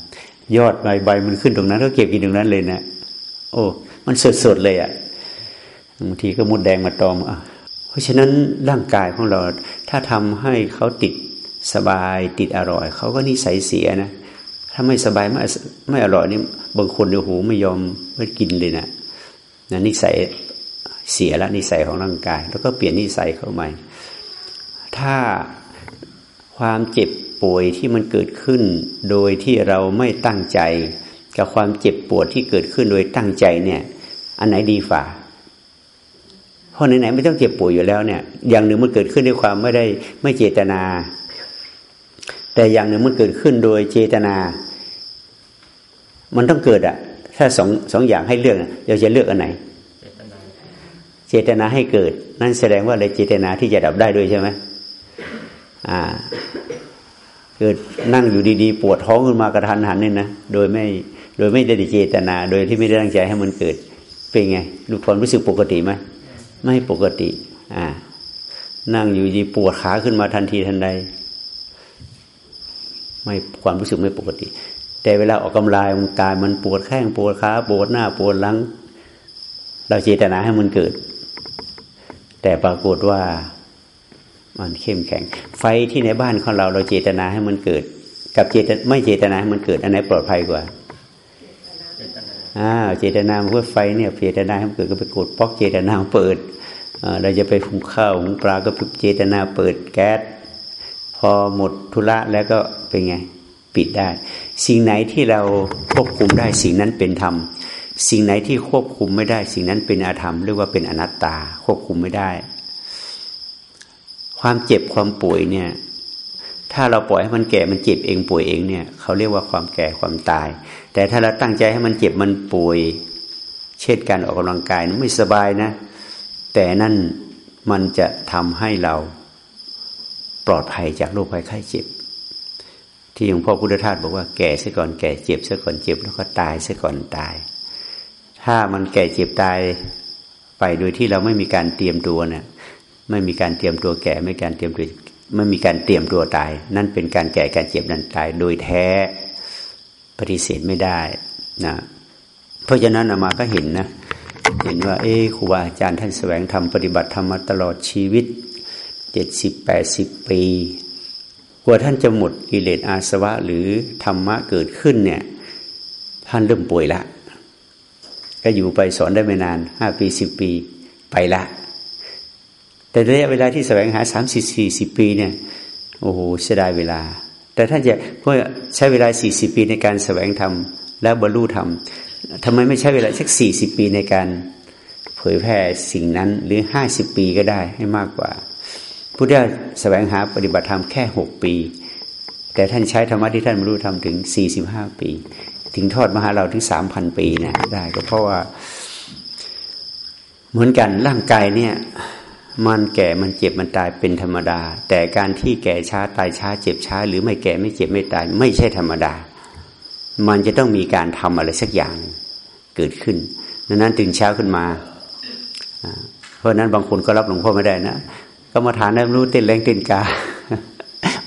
ยอดใบใบมันขึ้นตรงนั้นก็เก็บกินตรงนั้นเลยนะโอ้มันสดสดเลยอะ่ะบางทีก็มุดแดงมาตอมอะเพราะฉะนั้นร่างกายของเราถ้าทำให้เขาติดสบายติดอร่อยเขาก็นิสัยเสียนะถ้าไม่สบายไม่ไม่อร่อยนี่บางคนเดี๋ยวหูไม่ยอมไม่กินเลยนะนะนิสัย เสียละนิสัยของร่างกาย แล้วก็เปลี่ยนนิสัยเข้าใหม่ ถ้าความเจ็บป่วยที่มันเกิดขึ้น โดยที่เราไม่ตั้งใจ กับความเจ็บปวดที่เกิดขึ้นโดยตั้งใจเนี่ย อันไหนดีฝ่าเพราะไหนๆไม่ต้องเจ็บป่วยอยู่แล้วเนี่ย อย่างหนึ่งมันเกิดขึ้นด้วยความไม่ได้ไม่เจตนา แต่อย่างหนึ่งมันเกิดขึ้นโดยเจตนา มันต้องเกิดอะถ้าสองสองอย่างให้เลือกเราจะเลือกอันไหน เจตนาให้เกิด นั่นแสดงว่าเลยเจตนาที่จะดับได้ด้วยใช่ไหมอ่า เกิดนั่งอยู่ดีๆ ปวดท้องขึ้นมากระทันหันเนี่ยนะโดยไม่โดยไม่ได้เจตนา โดยที่ไม่ได้ตั้งใจให้มันเกิด เป็นไงรู้ความรู้สึกปกติไหมไม่ปกติ อ่า นั่งอยู่ดีปวดขาขึ้นมาทันทีทันใด ไม่ความรู้สึกไม่ปกติ แต่เวลาออกกำลังกายมันปวดแข้งปวดขาปวดหน้าปวดหลัง เราเจตนาให้มันเกิด แต่ปรากฏว่ามันเข้มแข็ง ไฟที่ในบ้านของเราเราเจตนาให้มันเกิด กับเจตไม่เจตนาให้มันเกิด อันไหนปลอดภัยกว่าอ่าเจตนาเพื่อไฟเนี่ยเจตนาให้มันเกิดก็ไปกดป๊อกเจตนาเปิดเราจะไปหุงข้าวหุงปลาก็เจตนาเปิดแก๊สพอหมดธุระแล้วก็เป็นไง ปิดได้ สิ่งไหนที่เราควบคุมได้สิ่งนั้นเป็นธรรม สิ่งไหนที่ควบคุมไม่ได้ สิ่งนั้นเป็นอาธรรมเรียกว่าเป็นอนัตตา ควบคุมไม่ได้ ความเจ็บความป่วยเนี่ย ถ้าเราปล่อยให้มันแก่มันเจ็บเองป่วยเองเนี่ยเขาเรียกว่าความแก่ความตาย แต่ถ้าเราตั้งใจให้มันเจ็บมันป่วย เช่นการออกกำลังกายไม่สบายนะ แต่นั่นมันจะทำให้เราปลอดภัยจากโรคภัยไข้เจ็บ ที่หลวงพ่อพุทธทาสบอกว่าแก่ซะก่อนแก่เจ็บซะก่อนเจ็บแล้วก็ตายซะก่อนตาย ถ้ามันแก่เจ็บตายไปโดยที่เราไม่มีการเตรียมตัวเนี่ย ไม่มีการเตรียมตัวแก่ ไม่การเตรียมตัวไม่มีการเตรียมตัวตาย นั่นเป็นการแก่การเจ็บนั้นตาย โดยแท้ปฏิเสธไม่ได้นะเพราะฉะนั้นอามาก็เห็นนะเห็นว่า เอ๊ครูบาอาจารย์ท่านแสวงธรรมปฏิบัติธรรมมาตลอดชีวิตเจ็ดสิบแปดสิบปีกว่าท่านจะหมดกิเลสอาสวะหรือธรรมะเกิดขึ้นเนี่ย ท่านเริ่มป่วยละ ก็อยู่ไปสอนได้ไม่นานห้าปีสิบปีไปละ แต่ระยะเวลาที่แสวงหาสามสิบสี่สิบปีเนี่ยโอ้โหเสียดายเวลา แต่ถ้าจะเพื่อใช้เวลาสี่สิบปีในการแสวงธรรมแล้วบรรลุธรรมทำไมไม่ใช้เวลาสักสี่สิบปีในการเผยแพร่สิ่งนั้นหรือห้าสิบปีก็ได้ให้มากกว่าพุทธะแสวงหาปฏิบัติธรรมแค่หกปี แต่ท่านใช้ธรรมะที่ท่านบรรลุธรรมถึงสี่สิบห้าปี ถึงทอดมาหาเราถึงสามพันปีเนี่ยได้ก็เพราะว่า เหมือนกันร่างกายเนี่ย มันแก่มันเจ็บมันตายเป็นธรรมดา แต่การที่แก่ช้าตายช้า เจ็บช้า หรือไม่แก่ไม่เจ็บไม่ตาย ไม่ใช่ธรรมดา มันจะต้องมีการทำอะไรสักอย่างเกิดขึ้นดังนั้นตื่นเช้าขึ้นมาเพราะนั้นบางคนก็รับหลวงพ่อไม่ได้นะก็มาฐานได้รู้เต้นแรงเต้นกา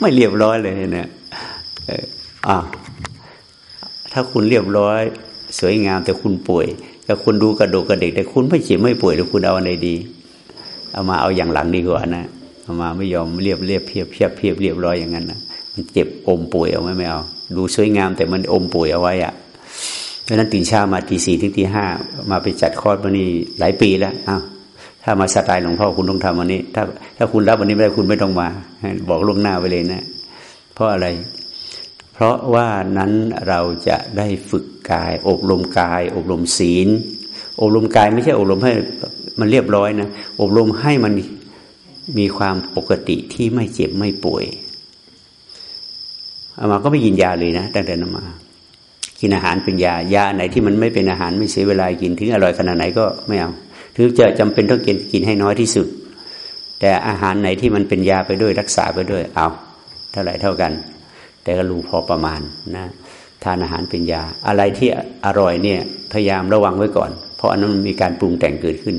ไม่เรียบร้อยเลยเนี่ยอ่า ถ้าคุณเรียบร้อย สวยงามแต่คุณป่วยแต่คุณดูกระโดกกระเด็กแต่คุณไม่เจ็บไม่ป่วยแล้วคุณเอาอะไรดีเอามาเอาอย่างหลังดีกว่านะเอามาไม่ยอมเรียบเรียบเพียบเพียบเพียบเรียบร้อยอย่างนั้นนะมันเจ็บอมป่วยเอาไหมไม่เอา ดูสวยงามแต่มันอมป่วยเอาไว้อะเพราะนั้นตื่นเช้ามาตีสี่ถึงตีห้ามาไปจัดคอร์สวันนี้หลายปีแล้วอ้าวถ้ามาสไตล์หลวงพ่อคุณต้องทำวันนี้ ถ้าถ้าคุณรับวันนี้ไม่ได้คุณไม่ต้องมา บอกล่วงหน้าไปเลยนะ เพราะอะไร เพราะว่านั้นเราจะได้ฝึกกาย อบรมกาย อบรมศีล อบรมกายไม่ใช่อบรมให้มันเรียบร้อยนะ อบรมให้มันมีความปกติที่ไม่เจ็บไม่ป่วยอามาก็ไม่กินยาเลยนะตั้งแต่นั้นมา กินอาหารเป็นยายาไหนที่มันไม่เป็นอาหารไม่เสียเวลากินถึงอร่อยขนาดไหนก็ไม่เอาถึงจะจำเป็นต้องกินกินให้น้อยที่สุด แต่อาหารไหนที่มันเป็นยาไปด้วยรักษาไปด้วยเอาเท่าไหร่เท่ากัน แต่ก็รู้พอประมาณนะทานอาหารเป็นยา อะไรที่อร่อยเนี่ยพยายามระวังไว้ก่อน เพราะอันนั้นมันมีการปรุงแต่งเกิดขึ้น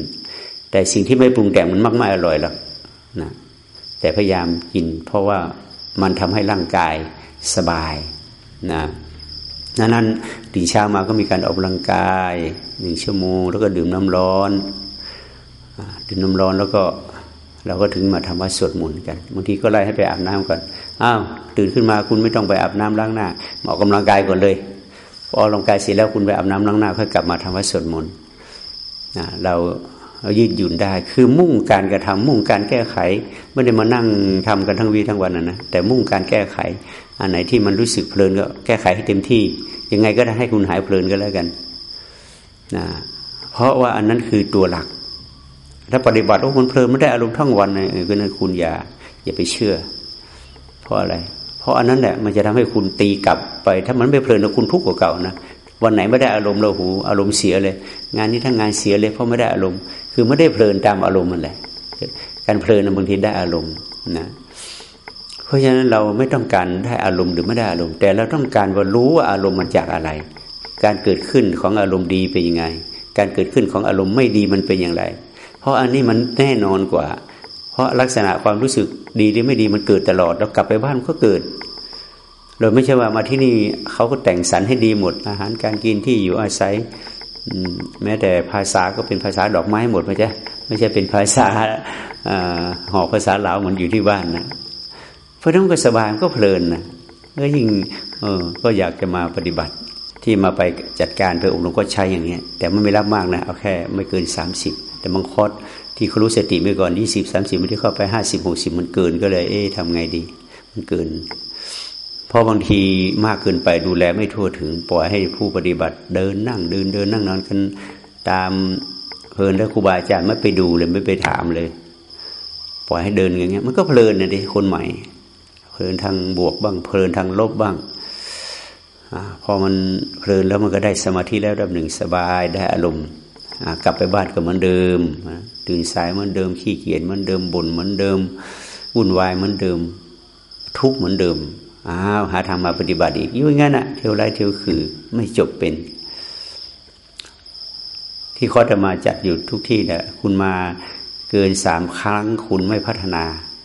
แต่สิ่งที่ไม่ปรุงแต่งมันมากไม่อร่อยหรอกนะแต่พยายามกิน เพราะว่ามันทำให้ร่างกายสบายนะนั้นนั้นตื่นเช้ามาก็มีการออกกำลังกายหนึ่งชั่วโมง แล้วก็ดื่มน้ำร้อน ดื่มน้ำร้อนแล้วก็ เราก็ถึงมาทำวัดสวดมนต์กันบางทีก็ไล่ให้ไปอาบน้ำก่อนอ้าวตื่นขึ้นมาคุณไม่ต้องไปอาบน้ำล้างหน้าออกกำลังกายก่อนเลยพอออกกำลังกายเสร็จแล้วคุณไปอาบน้ำล้างหน้าค่อยกลับมาทำวัดสวดมนต์เราเรายืดหยุ่นได้ คือมุ่งการกระทำมุ่งการแก้ไข ไม่ได้มานั่งทำกันทั้งวีทั้งวันนะนะแต่มุ่งการแก้ไข อันไหนที่มันรู้สึกเพลินก็แก้ไขให้เต็มที่ ยังไงก็ได้ให้คุณหายเพลินก็แล้วกันนะเพราะว่าอันนั้นคือตัวหลัก ถ้าปฏิบัติว่าคุณเพลินไม่ได้อารมณ์ทั้งวันเลยก็นั้นคุณอย่าอย่าไปเชื่อ เพราะอะไร เพราะอันนั้นแหละมันจะทำให้คุณตีกลับไป ถ้ามันไม่เพลินแล้วคุณทุกข์กว่าเก่านะวันไหนไม่ได้อารมณ์เราหูอารมณ์เสียเลย งานนี้ทั้งงานเสียเลยเพราะไม่ได้อารมณ์ คือไม่ได้เพลินตามอารมณ์มันแหละ การเพลินบางทีได้อารมณ์นะเพราะฉะนั้นเราไม่ต้องการได้อารมณ์หรือไม่ได้อารมณ์ แต่เราต้องการว่ารู้ว่าอารมณ์มันจากอะไร การเกิดขึ้นของอารมณ์ดีเป็นยังไง การเกิดขึ้นของอารมณ์ไม่ดีมันเป็นอย่างไร เพราะอันนี้มันแน่นอนกว่า เพราะลักษณะความรู้สึกดีหรือไม่ดีมันเกิดตลอดเรากลับไปบ้านก็เกิดโดยไม่ใช่ว่ามาที่นี่เขาก็แต่งสรรให้ดีหมด อาหารการกินที่อยู่อาศัยแม้แต่ภาษาก็เป็นภาษาดอกไม้หมดไม่ใช่ไม่ใช่เป็นภาษาหอกภาษาลาวเหมือนอยู่ที่บ้านนะเพราะนั้นก็สบายก็เพลินนะก็ยิ่งเออก็อยากจะมาปฏิบัติที่มาไปจัดการเพื่อองค์หลวงก็ใช้อย่างเงี้ย แต่มันไม่รับมากนะเอาแค่ไม่เกินสามสิบ แต่บางคอร์สที่เขารู้สติไปก่อนยี่สิบสามสิบไม่ได้เข้าไปห้าสิบหกสิบมันเกินก็เลย เอ๊ะทำไงดี มันเกิน เพราะบางทีมากเกินไปดูแลไม่ทั่วถึง ปล่อยให้ผู้ปฏิบัติเดินนั่งเดินเดินนั่งนอนกันตามเพลินแล้วครูบาอาจารย์ไม่ไปดูเลยไม่ไปถามเลย ปล่อยให้เดินอย่างเงี้ย มันก็เพลินนะดิคนใหม่ เพลินทางบวกบ้าง เพลินทางลบบ้างอพอมันเพลินแล้วมันก็ได้สมาธิแล้วระดับหนึ่งสบายได้อารมณ์ กลับไปบ้านก็เหมือนเดิมตื่นสายเหมือนเดิมขี้เกียจเหมือนเดิมบ่นเหมือนเดิมวุ่นวายเหมือนเดิม ทุกข์เหมือนเดิมอ้าวหาทางมาปฏิบัติอีกยุ่งงั้นอะเที่ยวไรเที่ยวคือไม่จบเป็น ที่คอจะมาจัดอยู่ทุกที่เนี่ยคุณมาเกินสามครั้งคุณไม่พัฒนา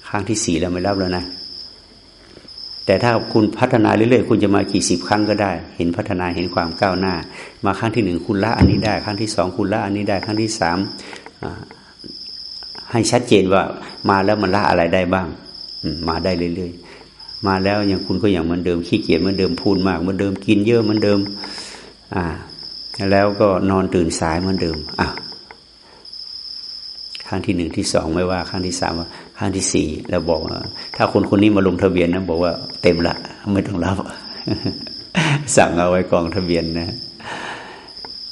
ครั้งที่สี่แล้วไม่รับแล้วนะ แต่ถ้าคุณพัฒนาเรื่อยๆ คุณจะมากี่สิบครั้งก็ได้ เห็นพัฒนาเห็นความก้าวหน้า มาครั้งที่หนึ่งคุณละอันนี้ได้ ครั้งที่สองคุณละอันนี้ได้ ครั้งที่สามให้ชัดเจนว่ามาแล้วมันละอะไรได้บ้าง มาได้เรื่อยๆ มาแล้วอย่างคุณก็อย่างเหมือนเดิมขี้เกียจเหมือนเดิมพูนมากเหมือนเดิมกินเยอะเหมือนเดิม อ่า แล้วก็นอนตื่นสายเหมือนเดิมอะ ครั้งที่หนึ่งที่สองไม่ว่าครั้งที่สามครั้งที่สี่แล้วบอกว่า ถ้าคนคนนี้มาลงทะเบียนนะบอกว่าเต็มละไม่ต้องรับ สั่งเอาไว้กองทะเบียนนะ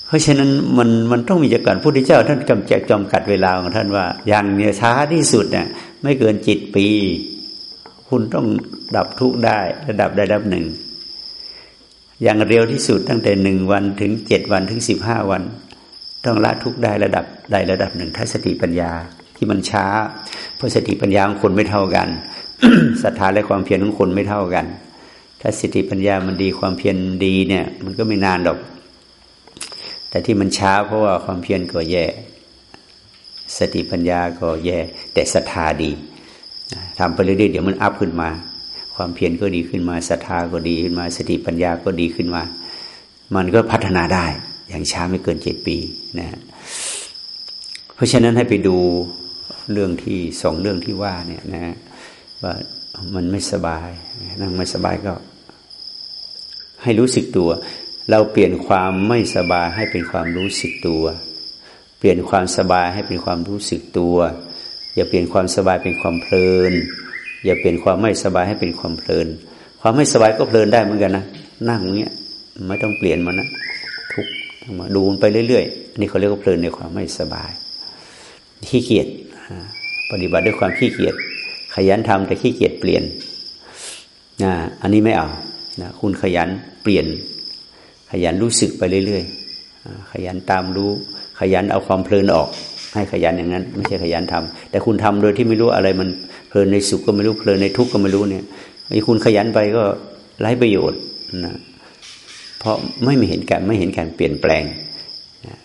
เพราะฉะนั้นมันมันต้องมีจากการพุทธเจ้า ท่านกำจัดจำกัดเวลาของท่านว่า อย่างเนี่ยช้าที่สุดเนี่ยไม่เกินจิตปี คุณต้องดับทุกได้ระดับได้ระดับหนึ่งอย่างเร็วที่สุดตั้งแต่หนึ่งวันถึงเจ็ดวันถึงสิบห้าวัน ต้องละทุกได้ระดับได้ระดับหนึ่งถ้าสติปัญญาที่มันช้า เพราะสติปัญญาของคนไม่เท่ากันศรัทธาและความเพียรของคนไม่เท่ากัน ถ้าสติปัญญามันดีความเพียรดีเนี่ย มันก็ไม่นานหรอก แต่ที่มันช้าเพราะว่าความเพียรก็แย่ สติปัญญาก็แย่ แต่ศรัทธาดีทำไปเรื่อยๆเดี๋ยวมันอัพขึ้นมา ความเพียรก็ดีขึ้นมาศรัทธาก็ดีขึ้นมา สติปัญญาก็ดีขึ้นมา มันก็พัฒนาได้ อย่างช้าไม่เกินเจ็ดปีนะเพราะฉะนั้นให้ไปดูเรื่องที่สองเรื่องที่ว่าเนี่ยนะว่ามันไม่สบายนั่งไม่สบายก็ ให้รู้สึกตัว เราเปลี่ยนความไม่สบายให้เป็นความรู้สึกตัว เปลี่ยนความสบายให้เป็นความรู้สึกตัว อย่าเปลี่ยนความสบายเป็นความเพลิน อย่าเปลี่ยนความไม่สบายให้เป็นความเพลิน ความไม่สบายก็เพลินได้เหมือนกันนะนั่งเนี้ยไม่ต้องเปลี่ยนมันนะทุก มาดูไปเรื่อยๆอันนี้เขาเรียกว่าเพลินในความไม่สบาย ขี้เกียจปฏิบัติด้วยความขี้เกียจขยันทำแต่ขี้เกียจเปลี่ยนนะอันนี้ไม่เอานะคุณขยันเปลี่ยน ขยันรู้สึกไปเรื่อยๆขยันตามรู้ ขยันเอาความเพลินออก ให้ขยันอย่างนั้น ไม่ใช่ขยันทำแต่คุณทำโดยที่ไม่รู้อะไรมันเพลินในสุขก็ไม่รู้เพลินในทุกข์ก็ไม่รู้เนี่ยไอ้คุณขยันไปก็ไร้ประโยชน์นะ เพราะไม่เห็นการไม่เห็นการเปลี่ยนแปลง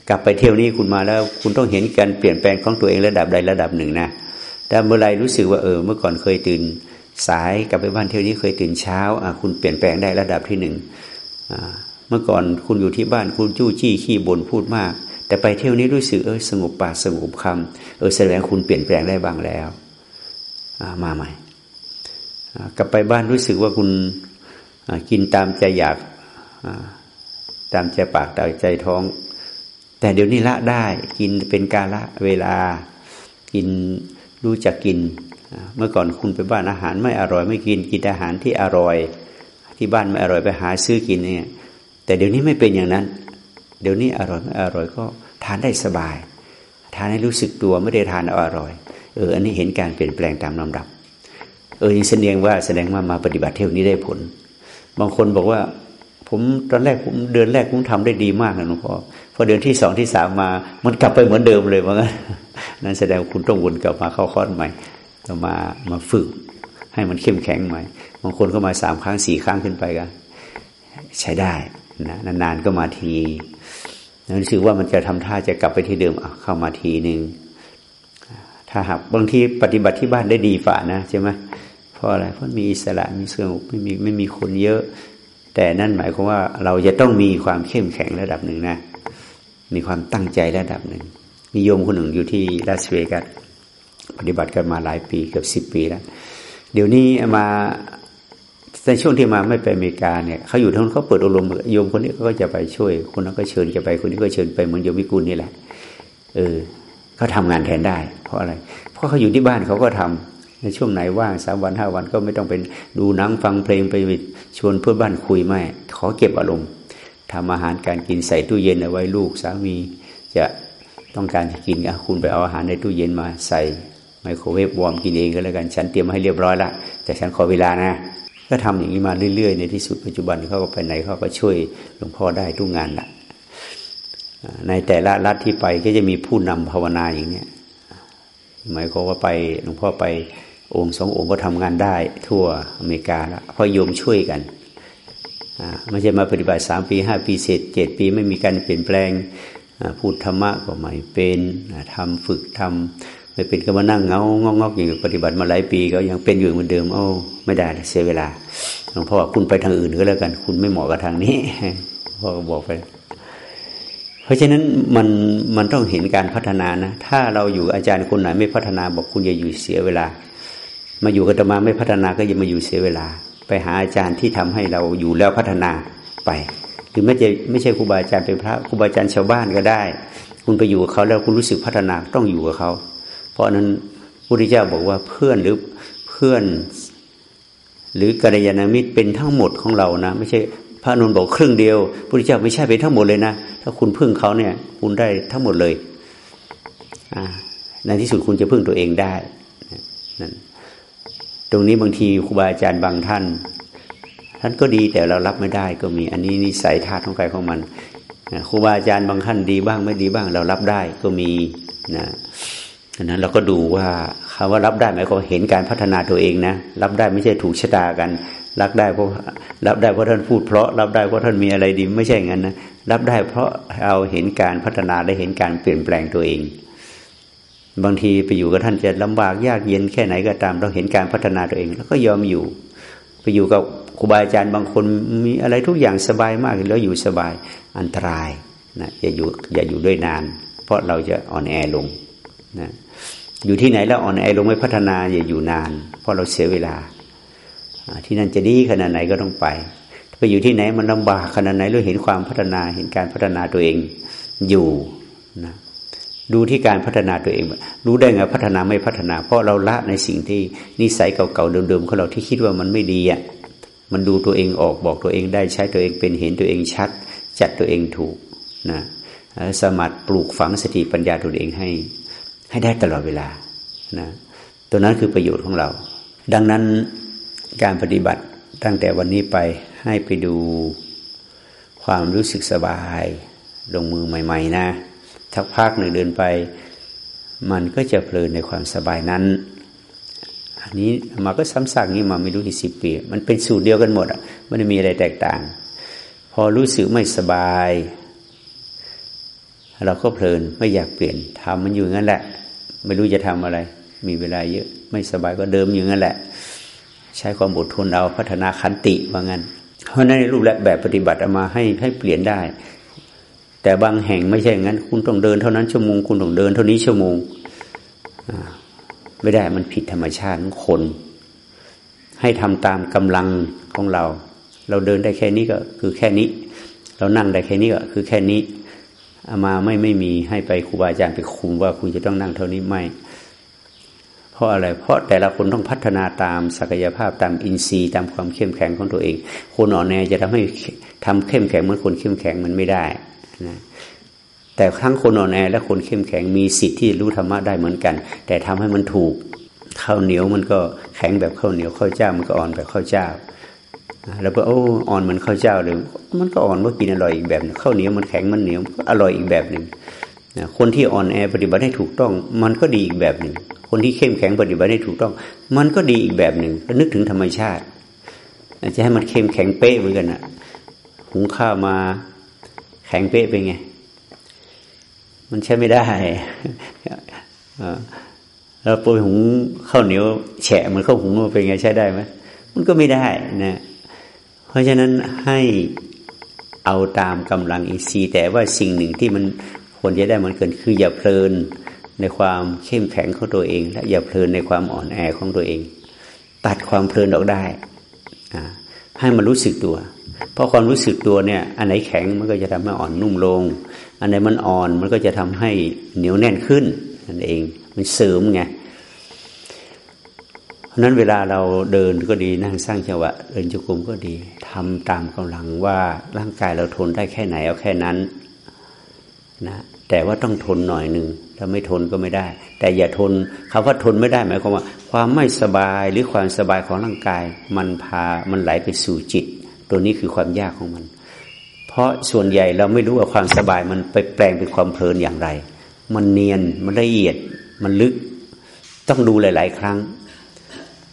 กลับไปเที่ยวนี้คุณมาแล้ว คุณต้องเห็นการเปลี่ยนแปลงของตัวเองระดับใดระดับหนึ่งนะแต่เมื่อไรรู้สึกว่าเออเมื่อก่อนเคยตื่นสายกลับไปบ้านเที่ยวนี้เคยตื่นเช้าอะคุณเปลี่ยนแปลงได้ระดับที่หนึ่งเมื่อก่อนคุณอยู่ที่บ้านคุณจู้จี้ขี้บ่นพูดมาก แต่ไปเที่ยวนี้รู้สึกเออสงบปากสงบคำเออแสดงคุณเปลี่ยนแปลงได้บ้างแล้วมาใหม่กลับไปบ้านรู้สึกว่าคุณกินตามใจอยาก ตามใจปากตามใจท้อง แต่เดี๋ยวนี้ละได้ กินเป็นกาละเวลา กินรู้จักกิน เมื่อก่อนคุณไปบ้านอาหารไม่อร่อยไม่กินกินอาหารที่อร่อย ที่บ้านไม่อร่อยไปหาซื้อกินเนี่ย แต่เดี๋ยวนี้ไม่เป็นอย่างนั้น เดี๋ยวนี้อร่อยไม่อร่อยก็ทานได้สบาย ทานให้รู้สึกตัวไม่ได้ทานอร่อย เออ อันนี้เห็นการเปลี่ยนแปลงตามลำดับ เออยังแสดงว่าแสดงว่ามาปฏิบัติเที่ยวนี้ได้ผล บางคนบอกว่า ผมตอนแรกผมเดือนแรกผมทำได้ดีมากนะหลวงพ่อพอเดือนที่สองที่สามมา มันกลับไปเหมือนเดิมเลยว่างั้นนั่นแสดงคุณต้องวนกลับมาเข้าคอร์สใหม่มามาฝึก ให้มันเข้มแข็งใหม่บางคนก็มาสามครั้งสี่ครั้งขึ้นไปกันใช้ได้นะนานๆก็มาทีรู้สึกว่ามันจะทำท่าจะกลับไปที่เดิมเข้ามาทีหนึ่งถ้าหากบางทีปฏิบัติที่บ้านได้ดีฝ่านะใช่ไหมเพราะอะไรเพราะมีอิสระมีสงบไม่มีไม่มีคนเยอะ แต่นั่นหมายความว่าเราจะต้องมีความเข้มแข็งระดับหนึ่งนะ มีความตั้งใจระดับหนึ่งนิยมคนหนึ่งอยู่ที่ลาสเวกัสปฏิบัติกันมาหลายปีเกือบสิบปีแล้ว เดี๋ยวนี้มาในช่วงที่มาไม่ไปอเมริกาเนี่ยเขาอยู่ทั้งเขาเปิดอบรมโยมคนนี้ก็จะไปช่วย คนนั้นก็เชิญจะไปคนนี้ก็เชิญไปเหมือนโยมวิกุลนี่แหละ เออเขาทางานแทนได้ เพราะอะไร เพราะเขาอยู่ที่บ้านเขาก็ทำ ในช่วงไหนว่างสามวันห้าวันก็ไม่ต้องเป็นดูหนังฟังเพลงไปชวนเพื่อนบ้านคุยไม่ ขอเก็บอารมณ์ทำอาหารการกินใส่ตู้เย็นเอาไว้ลูกสามีจะต้องการจะกินอะคุณไปเอาอาหารในตู้เย็นมาใส่ไมโครเวฟวอร์มกินเองก็แล้วกันฉันเตรียมให้เรียบร้อยละแต่ฉันขอเวลานะ ก็ทำอย่างนี้มาเรื่อยๆ ในที่สุดปัจจุบันเขาก็ไปไหนเขาก็ช่วยหลวงพ่อได้ทุกงานละในแต่ละรัฐที่ไปก็จะมีผู้นำภาวนาอย่างเนี้ยหมายความว่าไปหลวงพ่อไป องค์สององค์ก็ทำงานได้ทั่วอเมริกาแล้วเพราะโยมช่วยกันไม่ใช่มาปฏิบัติสามปีห้าปีเสร็จเจ็ดปีไม่มีการเปลี่ยนแปลงพูดธรรมะก็ไม่เป็นทำฝึกทำไม่เป็นก็มานั่งเงางอกๆอย่างปฏิบัติมาหลายปีก็ยังเป็นอยู่เหมือนเดิมโอ้ไม่ได้เสียเวลาหลวงพ่อคุณไปทางอื่นก็แล้วกัน คุณไม่เหมาะกับทางนี้พ่อก็บอกไป เพราะฉะนั้นมันมันต้องเห็นการพัฒนานะ ถ้าเราอยู่อาจารย์คนไหนไม่พัฒนาบอกคุณอย่าอยู่เสียเวลา มาอยู่กับตมาไม่พัฒนาก็ย่ามาอยู่เสียเวลา ไปหาอาจารย์ที่ทำให้เราอยู่แล้วพัฒนาไปหรือไม่ใช่ไม่ใช่ครูบาอาจารย์เป็นพระครูบาอาจารย์ชาวบ้านก็ได้ คุณไปอยู่กับเขาแล้วคุณรู้สึกพัฒนาต้องอยู่กับเขา เพราะนั้นพระพุทธเจ้าบอกว่าเพื่อนหรือเพื่อน หรือกัลยาณมิตรเป็นทั้งหมดของเรานะ ไม่ใช่พระนนท์บอกครึ่งเดียวพระพุทธเจ้าไม่ใช่เป็นทั้งหมดเลยนะ ถ้าคุณพึ่งเขาเนี่ยคุณได้ทั้งหมดเลยในที่สุดคุณจะพึ่งตัวเองได้นั่น ตรงนี้บางทีครูบาอาจารย์บางท่าน ท่านก็ดีแต่เรารับไม่ได้ก็มี อันนี้นิสัยธาตุของใครของมันครูบาอาจารย์บางท่านดีบ้างไม่ดีบ้าง เรารับได้ก็มีนะอันนั้นเราก็ดูว่าคำว่ารับได้หมายความเห็นการพัฒนาตัวเองนะรับได้ไม่ใช่ถูกชะตากัน รับได้เพราะรับได้เพราะท่านพูดเพราะรับได้เพราะท่านมีอะไรดีไม่ใช่อย่างนั้นนะรับได้เพราะเราเห็นการพัฒนาได้เห็นการเปลี่ยนแปลงตัวเอง บางทีไปอยู่กับท่านจะลำบากยากเย็นแค่ไหนก็ตาม เราเห็นการพัฒนาตัวเอง แล้วก็ยอมอยู่ ไปอยู่กับครูบาอาจารย์บางคนมีอะไรทุกอย่างสบายมากแล้วอยู่สบายอันตรายนะอย่าอยู่อย่าอยู่ด้วยนาน เพราะเราจะอ่อนแอลงนะอยู่ที่ไหนแล้วอ่อนแอลงไม่พัฒนาอย่าอยู่นาน เพราะเราเสียเวลา ที่นั่นจะดีขนาดไหนก็ต้องไปไปอยู่ที่ไหนมันลำบากขนาดไหนเราเห็นความพัฒนาเห็นการพัฒนาตัวเองอยู่นะ ดูที่การพัฒนาตัวเอง รู้ได้ไงพัฒนาไม่พัฒนา เพราะเราละในสิ่งที่นิสัยเก่าๆเดิมๆของเราที่คิดว่ามันไม่ดีอะมันดูตัวเองออกบอกตัวเองได้ใช้ตัวเองเป็นเห็นตัวเองชัด จัดตัวเองถูกนะสมารถปลูกฝังสติปัญญาตัวเองให้ ให้ได้ตลอดเวลานะตัวนั้นคือประโยชน์ของเรา ดังนั้นการปฏิบัติตั้งแต่วันนี้ไปให้ไปดูความรู้สึกสบายลงมือใหม่ ๆ นะ ทักพักหนึ่งเดินไป มันก็จะเพลินในความสบายนั้น อันนี้มาก็ซ้ำซากนี้มาไม่รู้กี่สิบปี มันเป็นสูตรเดียวกันหมดอะไม่ได้มีอะไรแตกต่าง พอรู้สึกไม่สบาย เราก็เพลินไม่อยากเปลี่ยนทำมันอยู่งั้นแหละ ไม่รู้จะทำอะไร มีเวลาเยอะไม่สบายก็เดิมอยู่งั้นแหละ ใช้ความอดทนเอาพัฒนาขันติว่างั้นเพราะนั้นในรูปแบบปฏิบัติเอามาให้ให้เปลี่ยนได้ แต่บางแห่งไม่ใช่งั้น คุณต้องเดินเท่านั้นชั่วโมงคุณต้องเดินเท่านี้ชั่วโมงไม่ได้มันผิดธรรมชาติของคน ให้ทำตามกำลังของเรา เราเดินได้แค่นี้ก็คือแค่นี้ เรานั่งได้แค่นี้ก็คือแค่นี้อามาไม่ไม่มีให้ไปครูบาอาจารย์ไปคุมว่าคุณจะต้องนั่งเท่านี้ไม่ เพราะอะไร เพราะแต่ละคนต้องพัฒนาตามศักยภาพตามอินทรีย์ตามความเข้มแข็งของตัวเอง คนอ่อนแอจะทำให้ทำเข้มแข็งเหมือนคนเข้มแข็งมันไม่ได้ นะแต่ทั้งคนอ่อนแอและคนเข้มแข็งมีสิทธิ์ที่รู้ธรรมะได้เหมือนกัน แต่ทำให้มันถูกข้าวเหนียวมันก็แข็งแบบข้าวเหนียวข้าวเจ้ามันก็อ่อนแบบข้าวเจ้า แล้วก็โอ้อ่อนเหมือนข้าวเจ้าเลยมันก็อ่อนว่ากินอร่อยอีกแบบข้าวเหนียวมันแข็งมันเหนียวอร่อยอีกแบบหนึ่งคนที่อ่อนแอปฏิบัติให้ถูกต้อง มันก็ดีอีกแบบหนึ่งคนที่เข้มแข็งปฏิบัติได้ถูกต้อง มันก็ดีอีกแบบหนึ่งนึกถึงธรรมชาติจะให้มันเข้มแข็งเป๊ะเหมือนกันนะหุงข้าวมา ข็งเป๊ะเป็นไง มันใช้ไม่ได้เราปรุหุงข้าวเหนียวแฉะเหมือนข้าวหุงมาเป็นไงใช้ได้ไหมมันก็ไม่ได้นะเพราะฉะนั้นให้เอาตามกำลังอีซีแต่ว่าสิ่งหนึ่งที่มันควรจะได้มันเกินคืออย่าเพลินในความเข้มแข็งของตัวเอง และอย่าเพลินในความอ่อนแอของตัวเอง ตัดความเพลินออกได้ ให้มันรู้สึกตัว เพราะความรู้สึกตัวเนี่ย อันไหนแข็งมันก็จะทำให้อ่อนนุ่มลง อันไหนมันอ่อนมันก็จะทำให้เหนียวแน่นขึ้นนั่นเอง มันเสริมไงเพราะนั้นเวลาเราเดินก็ดีนั่งสร้างจังหวะเดินจุกุมก็ดีทำตามกำลังว่าร่างกายเราทนได้แค่ไหนเอาแค่นั้นนะแต่ว่าต้องทนหน่อยหนึ่ง ถ้าไม่ทนก็ไม่ได้ แต่อย่าทนคาว่าทนไม่ได้หมายความว่า ความไม่สบายหรือความสบายของร่างกาย มันพามันไหลไปสู่จิต ตัวนี้คือความยากของมัน เพราะส่วนใหญ่เราไม่รู้ว่าความสบายมันไปแปลงเป็นความเพลินอย่างไร มันเนียนมันละเอียดมันลึกต้องดูหลาย ๆ ครั้ง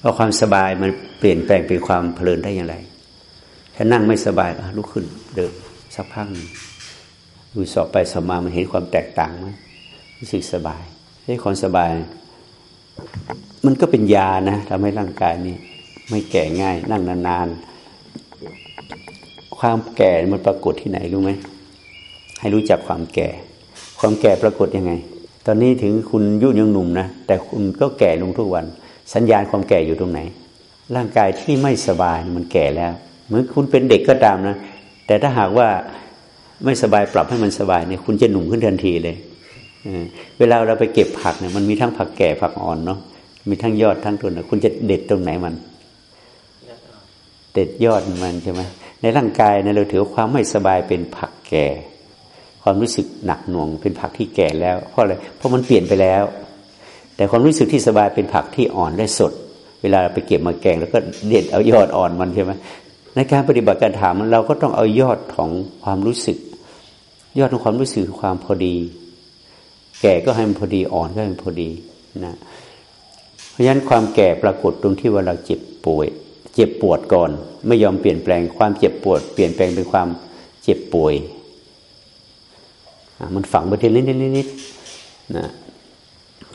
ว่าความสบายมันเปลี่ยนแปลงเป็นความเพลินได้อย่างไร ถ้านั่งไม่สบายลุกขึ้นเดินสักพักดูสอบไปสอบมามันเห็นความแตกต่างไหม รู้สึกสบายให้ความสบาย มันก็เป็นยานะทำให้ร่างกายนี้ไม่แก่ง่าย นั่งนานๆ ความแก่มันปรากฏที่ไหนรู้ไหมให้รู้จักความแก่ ความแก่ปรากฏยังไง ตอนนี้ถึงคุณยุ่ยังหนุ่มนะแต่คุณก็แก่ลงทุกวัน สัญญาณความแก่อยู่ตรงไหน ร่างกายที่ไม่สบายมันแก่แล้วเหมือนคุณเป็นเด็กก็ตามนะแต่ถ้าหากว่าไม่สบายปรับให้มันสบายเนี่ยคุณจะหนุ่มขึ้นทันทีเลย เวลาเราไปเก็บผักเนี่ยมันมีทั้งผักแก่ผักอ่อนเนาะมีทั้งยอดทั้งต้นคุณจะเด็ดตรงไหนมัน เด็ดยอดมันใช่ไหมในร่างกายเนี่ยเราถือความไม่สบายเป็นผักแก่ ความรู้สึกหนักหน่วงเป็นผักที่แก่แล้ว เพราะอะไรเพราะมันเปลี่ยนไปแล้ว แต่ความรู้สึกที่สบายเป็นผักที่อ่อนและสด เวลาไปเก็บมาแกง แล้วก็เด็ดเอายอดอ่อนมันใช่ไหมในการปฏิบัติการถามเราก็ต้องเอายอดของความรู้สึก ยอดของความรู้สึกคือความพอดี แก่ก็ให้มันพอดีอ่อนก็ให้มันพอดีนะเพราะฉะนั้นความแก่ปรากฏตรงที่ว่าเราเจ็บป่วย เจ็บปวดก่อน ไม่ยอมเปลี่ยนแปลงความเจ็บปวด เปลี่ยนแปลงเป็นความเจ็บป่วยมันฝังไปทีนิดนิดนิดนะ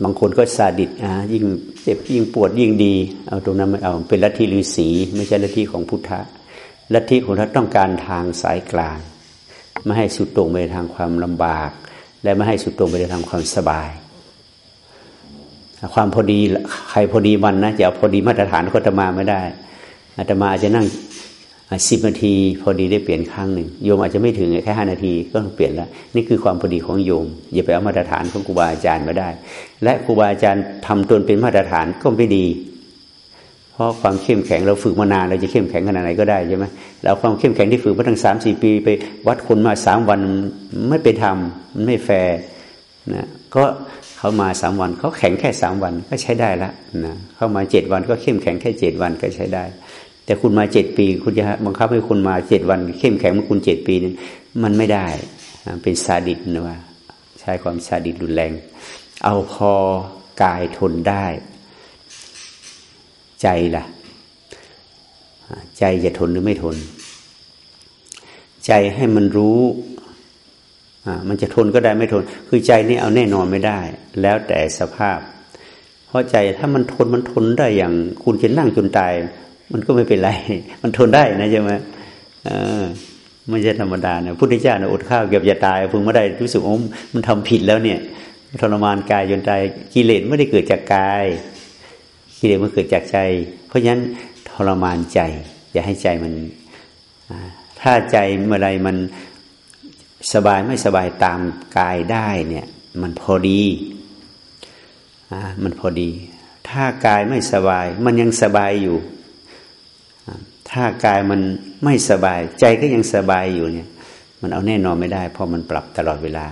บางคนก็ซาดิสอะยิ่งเจ็บยิ่งปวดยิ่งดี เอาตรงนั้นไม่เอาเป็นลัทธิฤาษีไม่ใช่ลัทธิของพุทธะลัทธิของท่านต้องการทางสายกลาง ไม่ให้สุดตรงไปทางความลำบาก และไม่ให้สุดตรงไปทางความสบาย ความพอดีใครพอดีมันนะจะเอาพอดีมาตรฐานก็จะมาไม่ได้อาตมาอาจจะนั่งสิบนาที พอดีได้เปลี่ยนครั้งหนึ่งโยมอาจจะไม่ถึงแค่ห้านาทีก็ต้องเปลี่ยนแล้ว นี่คือความพอดีของโยม อย่าไปเอามาตรฐานของครูบาอาจารย์มาได้ และครูบาอาจารย์ทำตนเป็นมาตรฐานก็ไม่ดี เพราะความเข้มแข็งเราฝึกมานานเราจะเข้มแข็งขนาดไหนก็ได้ใช่ไหม เราความเข้มแข็งที่ฝึกมาตั้งสามสี่ปี ไปวัดคนมาสามวันไม่ไปทำมันไม่แฟร์นะก็เขามาสามวันเขาแข็งแค่สามวันก็ใช้ได้ละนะเข้ามาเจ็ดวันก็เข้มแข็งแค่เจ็ดวันก็ใช้ได้ แต่คุณมาเจ็ดปี คุณจะบังคับให้คุณมาเจ็ดวัน เข้มแข็งเมื่อคุณเจ็ดปีนี่มันไม่ได้เป็นซาดิสนะว่าใช้ความซาดิสรุนแรง เอาพอกายทนได้ ใจล่ะ ใจจะทนหรือไม่ทน ใจให้มันรู้มันจะทนก็ได้ไม่ทน คือใจนี่เอาแน่นอนไม่ได้ แล้วแต่สภาพ เพราะใจถ้ามันทนมันทนได้อย่าง คุณจะนั่งจนตาย มันก็ไม่เป็นไร มันทนได้นะใช่ไหมเออไม่ใช่ธรรมดาเนี่ยพุทธเจ้าเนี่ยอดข้าวเกือบจะตายพึงไม่ได้รู้สึกว่ามันทำผิดแล้วเนี่ยทรมานกายจนตายกิเลสไม่ได้เกิดจากกาย กิเลสมันเกิดจากใจ เพราะฉะนั้นทรมานใจ อย่าให้ใจมัน ถ้าใจเมื่อไรมันสบายไม่สบายตามกายได้เนี่ย มันพอดีอ่ามันพอดี ถ้ากายไม่สบาย มันยังสบายอยู่ ถ้ากายมันไม่สบาย ใจก็ยังสบายอยู่เนี่ย มันเอาแน่นอนไม่ได้ เพราะมันปรับตลอดเวลา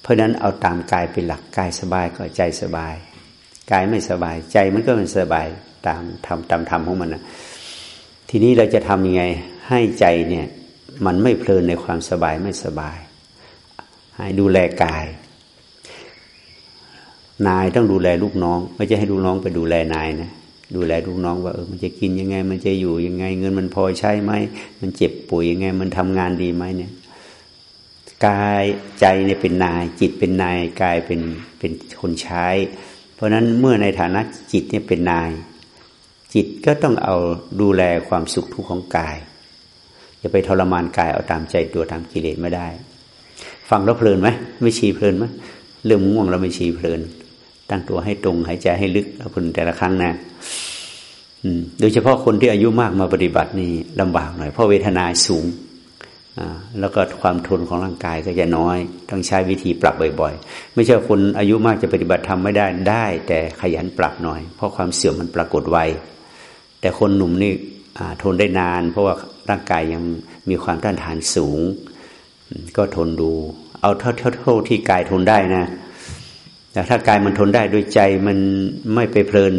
เพราะฉะนั้นเอาตามกายเป็นหลักกายสบายก็ใจสบายกายไม่สบายใจมันก็มันสบายตามทำตามธรรมของมันนะทีนี้เราจะทำยังไงให้ใจเนี่ย มันไม่เพลินในความสบายไม่สบาย ให้ดูแลกาย นายต้องดูแลลูกน้อง ไม่ใช่ให้ลูกน้องไปดูแลนายนะดูแลลูกน้องว่าเออมันจะกินยังไง มันจะอยู่ยังไง เงินมันพอใช้ไหมมันเจ็บป่วยยังไง มันทำงานดีไหมเนี่ยกายใจเนี่ยเป็นนาย จิตเป็นนายกายเป็นเป็นคนใช้ เพราะฉะนั้นเมื่อในฐานะจิตเนี่ยเป็นนาย จิตก็ต้องเอาดูแลความสุขทุกข์ของกาย อย่าไปทรมานกายเอาตามใจตัวตามกิเลสไม่ได้ ฟังแล้วเพลินไหมไม่ชีเพลินไหมเริ่มง่วงแล้วไม่ชีเพลิน ตั้งตัวให้ตรงหายใจให้ลึกแล้วพึนแต่ละครั้งนะโดยเฉพาะคนที่อายุมากมาปฏิบัตินี่ลำบากหน่อยเพราะเวทนาสูงแล้วก็ความทนของร่างกายก็จะน้อย ต้องใช้วิธีปรับบ่อย ๆ ไม่ใช่คนอายุมากจะปฏิบัติทำไม่ได้ได้ แต่ขยันปรับหน่อย เพราะความเสื่อมมันปรากฏไวแต่คนหนุ่มนี่ทนได้นาน เพราะว่า ร่างกายยังมีความต้านทานสูง ก็ทนดู เอาเท่าเท่าที่กายทนได้นะแต่ถ้ากายมันทนได้โดยใจมันไม่ไปเพลิน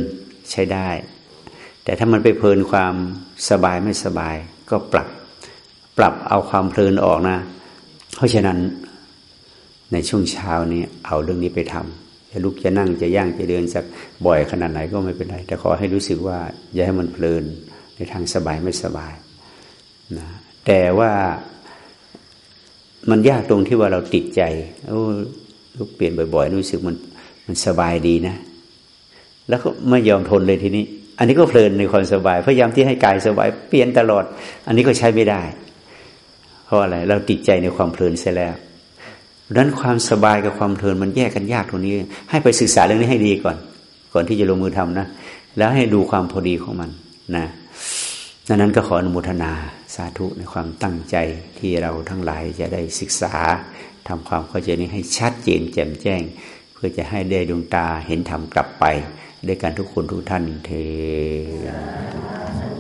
ใช้ได้ แต่ถ้ามันไปเพลินความสบายไม่สบาย ก็ปรับปรับเอาความเพลินออกนะ เพราะฉะนั้นในช่วงเช้านี้เอาเรื่องนี้ไปทำจะลุกจะนั่งจะย่างจะเดินสักบ่อยขนาดไหนก็ไม่เป็นไร แต่ขอให้รู้สึกว่าอย่าให้มันเพลินในทางสบายไม่สบาย นะแต่ว่ามันยากตรงที่ว่าเราติดใจโอ้ลูกเปลี่ยนบ่อยๆ รู้สึกมันมันสบายดีนะ แล้วก็ไม่ยอมทนเลยทีนี้ อันนี้ก็เพลินในความสบาย พยายามที่ให้กายสบายเปลี่ยนตลอด อันนี้ก็ใช้ไม่ได้ เพราะอะไรเราติดใจในความเพลินเสียแล้วดังนั้นความสบายกับความเพลินมันแยกกันยากตรงนี้ ให้ไปศึกษาเรื่องนี้ให้ดีก่อน ก่อนที่จะลงมือทำนะแล้วให้ดูความพอดีของมันนะ ดังนั้นก็ขออนุโมทนาสาธุในความตั้งใจที่เราทั้งหลายจะได้ศึกษาทำความเข้าใจนี้ให้ชัดเจนแจ่มแจ้ง เพื่อจะให้ได้ดวงตาเห็นธรรมกลับไป ด้วยกันทุกคนทุกท่านเทอ